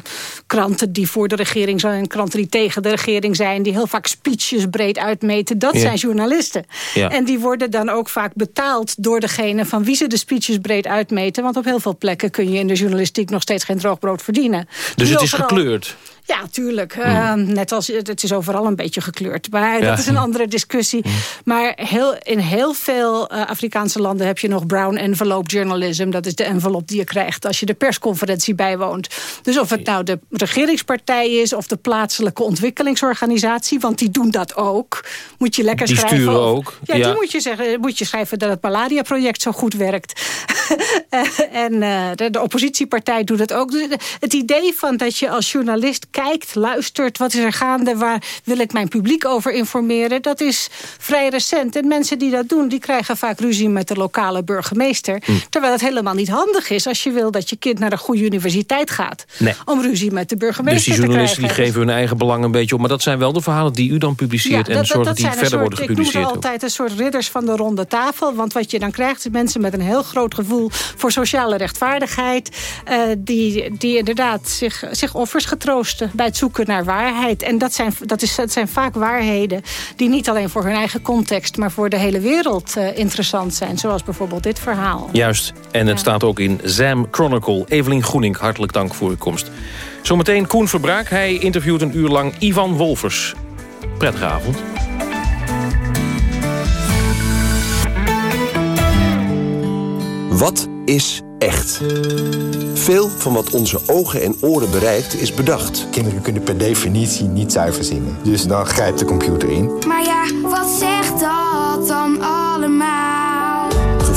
kranten die voor de regering zijn, kranten die tegen de regering zijn... die heel vaak speeches breed uitmeten, dat zijn journalisten. Ja. En die worden dan ook vaak betaald door degene van wie ze de speeches breed uitmeten. Want op heel veel plekken kun je in de journalistiek nog steeds geen droogbrood verdienen. Dus het is gekleurd? Ja, tuurlijk. Mm. Uh, net als het is overal een beetje gekleurd. Maar dat is een andere discussie. Mm. Maar heel, in heel veel uh, Afrikaanse landen heb je nog brown envelope journalism. Dat is de envelop die je krijgt als je de persconferentie bijwoont. Dus of het nou de regeringspartij is of de plaatselijke ontwikkelingsorganisatie, want die doen dat ook. Moet je lekker die schrijven. Die sturen ook. Ja, ja, die moet je, zeggen, moet je schrijven dat het Malaria-project zo goed werkt. en uh, de, de, oppositiepartij doet het ook. Dus het idee van dat je als journalist kijkt, luistert... wat is er gaande, waar wil ik mijn publiek over informeren... dat is vrij recent. En mensen die dat doen, die krijgen vaak ruzie met de lokale burgemeester. Hm. Terwijl het helemaal niet handig is als je wil dat je kind naar een goede universiteit gaat. Nee. Om ruzie met de burgemeester Dus die journalisten die geven hun eigen belang een beetje op. Maar dat zijn wel de verhalen die u dan publiceert... en zorgt dat, die verder soort, worden gepubliceerd. Ik noem altijd een soort ridders van de ronde tafel. Want wat je dan krijgt, is mensen met een heel groot gevoel... voor sociale rechtvaardigheid. Uh, die, die inderdaad zich, zich offers bij het zoeken naar waarheid. En dat zijn, dat, is, dat zijn vaak waarheden die niet alleen voor hun eigen context... maar voor de hele wereld uh, interessant zijn. Zoals bijvoorbeeld dit verhaal. Juist. En het staat ook in Zam Chronicle. Evelien Groening, hartelijk dank voor uw komst. Zometeen Koen Verbraak. Hij interviewt een uur lang Ivan Wolfers. Prettige avond. Wat is echt? Veel van wat onze ogen en oren bereikt is bedacht. Kinderen kunnen per definitie niet zuiver zingen. Dus dan grijpt de computer in. Maar ja, wat zegt dat dan allemaal?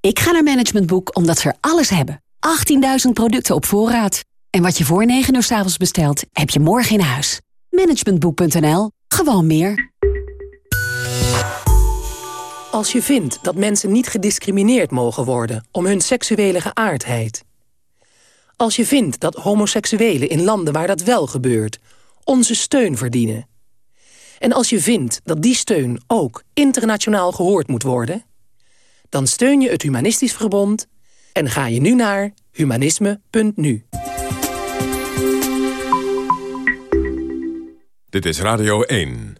Ik ga naar Management Boek omdat ze er alles hebben. 18.000 producten op voorraad. En wat je voor 9 uur s avonds bestelt, heb je morgen in huis. Managementboek.nl. Gewoon meer. Als je vindt dat mensen niet gediscrimineerd mogen worden om hun seksuele geaardheid. Als je vindt dat homoseksuelen in landen waar dat wel gebeurt onze steun verdienen. En als je vindt dat die steun ook internationaal gehoord moet worden... dan steun je het Humanistisch Verbond en ga je nu naar humanisme.nu. Dit is Radio 1.